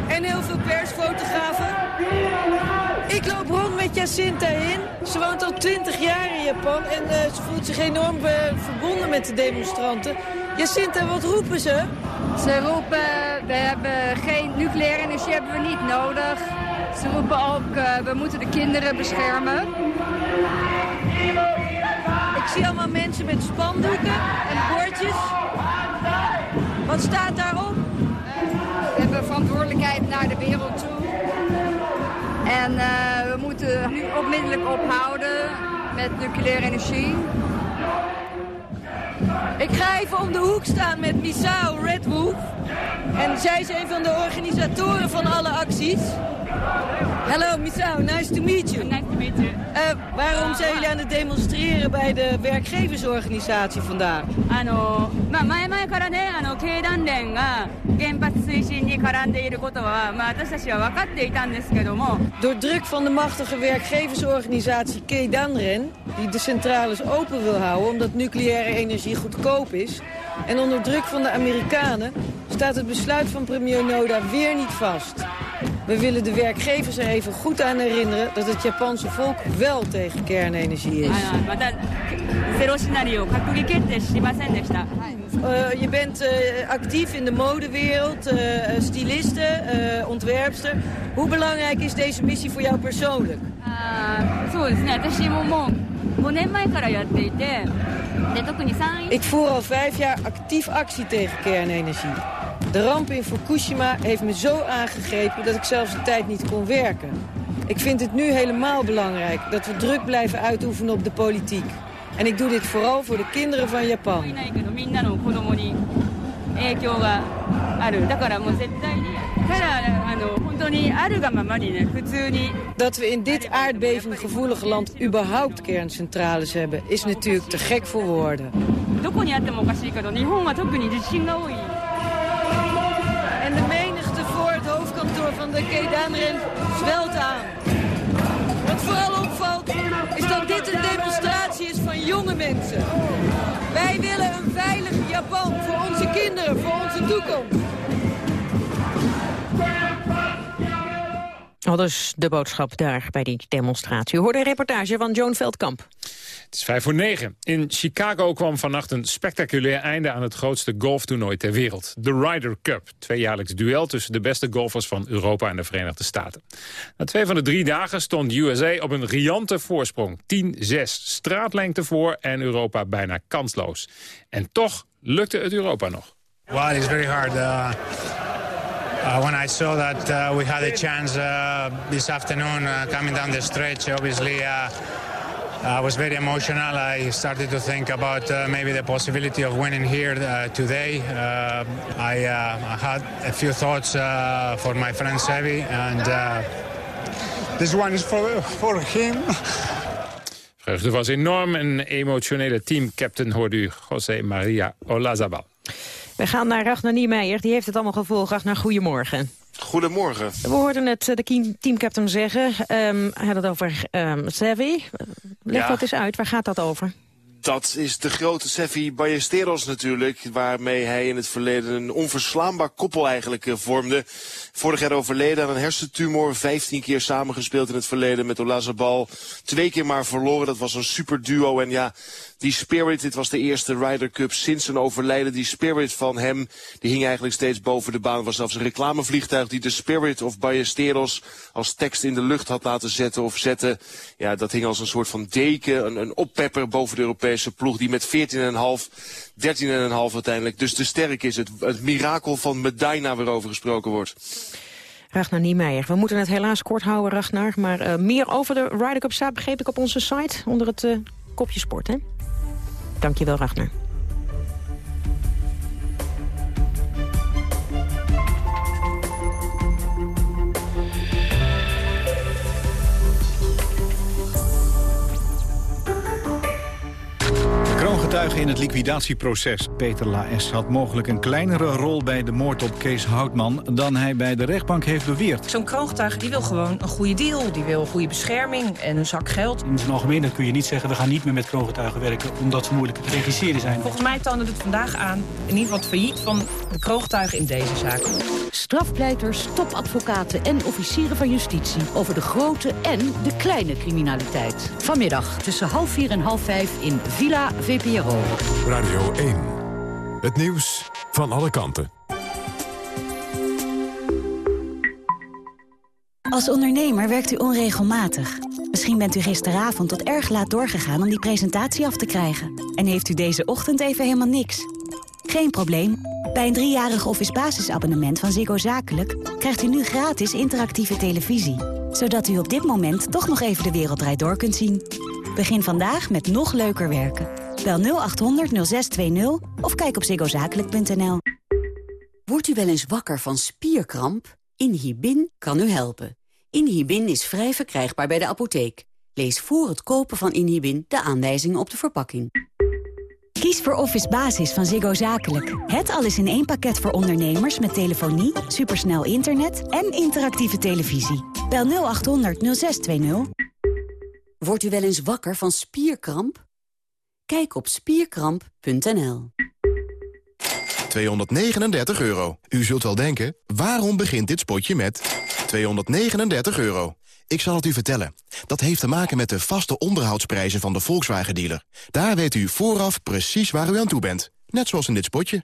En heel veel persfotografen. Ik loop rond met Jacinta in. Ze woont al 20 jaar in Japan en uh, ze voelt zich enorm uh, verbonden met de demonstranten. Jacinta, wat roepen ze? Ze roepen, we hebben geen nucleaire energie hebben we niet nodig. Uh, we moeten de kinderen beschermen. Ik zie allemaal mensen met spandoeken en bordjes. Wat staat daarop? we hebben verantwoordelijkheid naar de wereld toe. En uh, we moeten nu onmiddellijk ophouden met nucleaire energie. Ik ga even om de hoek staan met Misao Red Wolf. En zij is een van de organisatoren van alle acties. Hallo Misao, nice to meet you. Nice to meet you. Uh, waarom zijn jullie aan het demonstreren bij de werkgeversorganisatie vandaag? あの、まあ、前々からね、あの、経団連が原発推進に絡んでいることは、まあ、私たちは分かっていたんですけども。 Door druk van de machtige werkgeversorganisatie Keidanren, die de centrales open wil houden omdat nucleaire energie goedkoop is. En onder druk van de Amerikanen staat het besluit van premier Noda weer niet vast. We willen de werkgevers er even goed aan herinneren dat het Japanse volk wel tegen kernenergie is. Eh, je bent eh, actief in de modewereld, stiliste, styliste, ontwerpster. Hoe belangrijk is deze missie voor jou persoonlijk? Uh, 5年前からやっていて、で特に Ik voer al vijf jaar actief actie tegen kernenergie. De ramp in Fukushima heeft me zo aangegrepen dat ik zelfs een tijd niet kon werken. Ik vind het nu helemaal belangrijk dat we druk blijven uitoefenen op de politiek. En ik doe dit vooral voor de kinderen van Japan. Dat we in dit aardbevinggevoelige land überhaupt kerncentrales hebben... is natuurlijk te gek voor woorden. En de menigte voor het hoofdkantoor van de Keidanren zwelt aan. Wat vooral opvalt is dat dit een demonstratie is van jonge mensen. Wij willen een veilig Voor onze kinderen, voor onze toekomst. Al dus de boodschap daar bij die demonstratie. U hoorde een reportage van Joan Veldkamp. Het is vijf voor negen. In Chicago kwam vannacht een spectaculair einde aan het grootste golftoernooi ter wereld. De Ryder Cup, tweejaarlijks duel tussen de beste golfers van Europa en de Verenigde Staten. Na twee van de drie dagen stond USA op een riante voorsprong. 10-6, straatlengte voor en Europa bijna kansloos. En toch lukte het Europa nog. Well, it's very hard. Uh... Uh, when I saw that uh, we had a chance uh, this afternoon coming down the stretch, obviously I was very emotional. I started to think about uh, maybe the possibility of winning here today. I, I, had a few thoughts for my friend Sevi, and this one is for, for him. Vreugde was enorm. Een emotionele teamcaptain hoorde u, José Maria Olazabal. We gaan naar Ragnar Niemeyer. Die heeft het allemaal gevolgd. Ragnar, goedemorgen. Goedemorgen. We hoorden het eh, de teamcaptain zeggen. Um, hij had het over um, Sevi. Leg ja. dat eens uit. Waar gaat dat over? Dat is de grote Sevi Ballesteros natuurlijk, waarmee hij in het verleden een onverslaanbaar koppel eigenlijk uh, vormde. Vorig jaar overleden aan een hersentumor, 15 keer samengespeeld in het verleden met Olazabal. Twee keer maar verloren, dat was een super duo en ja, die spirit, dit was de eerste Ryder Cup sinds zijn overlijden. Die spirit van hem, die hing eigenlijk steeds boven de baan. Was zelfs een reclamevliegtuig die de spirit of Ballesteros als tekst in de lucht had laten zetten of zetten. Ja, dat hing als een soort van deken, een, een oppepper boven de Europese ploeg. Die met 14,5, 13,5 uiteindelijk dus te sterk is. Het, het mirakel van Medina waarover gesproken wordt. Ragnar Niemeyer. We moeten het helaas kort houden, Ragnar. Maar uh, meer over de Ryder Cup staat, begreep ik op onze site. Onder het uh, kopje sport, hè? Dankjewel, Ragnar. Kroongetuige in het liquidatieproces. Peter Laes had mogelijk een kleinere rol bij de moord op Kees Houtman... dan hij bij de rechtbank heeft beweerd. Zo'n kroongetuige die wil gewoon een goede deal. Die wil goede bescherming en een zak geld. In zijn algemeenheid kun je niet zeggen... we gaan niet meer met kroongetuigen werken omdat ze moeilijk te regisseren zijn. Volgens mij toonde het vandaag aan in ieder geval het failliet van de kroongetuigen in deze zaak. Strafpleiters, topadvocaten en officieren van justitie... over de grote en de kleine criminaliteit. Vanmiddag tussen half vier en half vijf in Villa VPRO. Radio 1. Het nieuws van alle kanten. Als ondernemer werkt u onregelmatig. Misschien bent u gisteravond tot erg laat doorgegaan om die presentatie af te krijgen. En heeft u deze ochtend even helemaal niks. Geen probleem. Bij een driejarig office basisabonnement van Ziggo Zakelijk... krijgt u nu gratis interactieve televisie. Zodat u op dit moment toch nog even de wereld draait door kunt zien. Begin vandaag met nog leuker werken. Bel 0800 0620 of kijk op ziggozakelijk.nl. Wordt u wel eens wakker van spierkramp? Inhibin kan u helpen. Inhibin is vrij verkrijgbaar bij de apotheek. Lees voor het kopen van Inhibin de aanwijzingen op de verpakking. Kies voor Office Basis van Ziggo Zakelijk. Het alles in één pakket voor ondernemers met telefonie, supersnel internet en interactieve televisie. Bel 0800 0620. Wordt u wel eens wakker van spierkramp? Kijk op spierkramp.nl. 239 euro. U zult wel denken, waarom begint dit spotje met 239 euro? Ik zal het u vertellen. Dat heeft te maken met de vaste onderhoudsprijzen van de Volkswagen-dealer. Daar weet u vooraf precies waar u aan toe bent. Net zoals in dit spotje.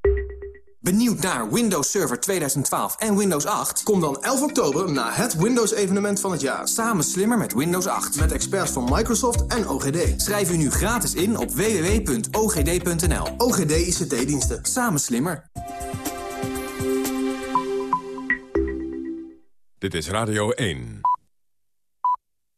Benieuwd naar Windows Server 2012 en Windows 8? Kom dan 11 oktober naar het Windows-evenement van het jaar. Samen slimmer met Windows 8. Met experts van Microsoft en OGD. Schrijf u nu gratis in op www.ogd.nl. OGD ICT-diensten. Samen slimmer. Dit is Radio 1.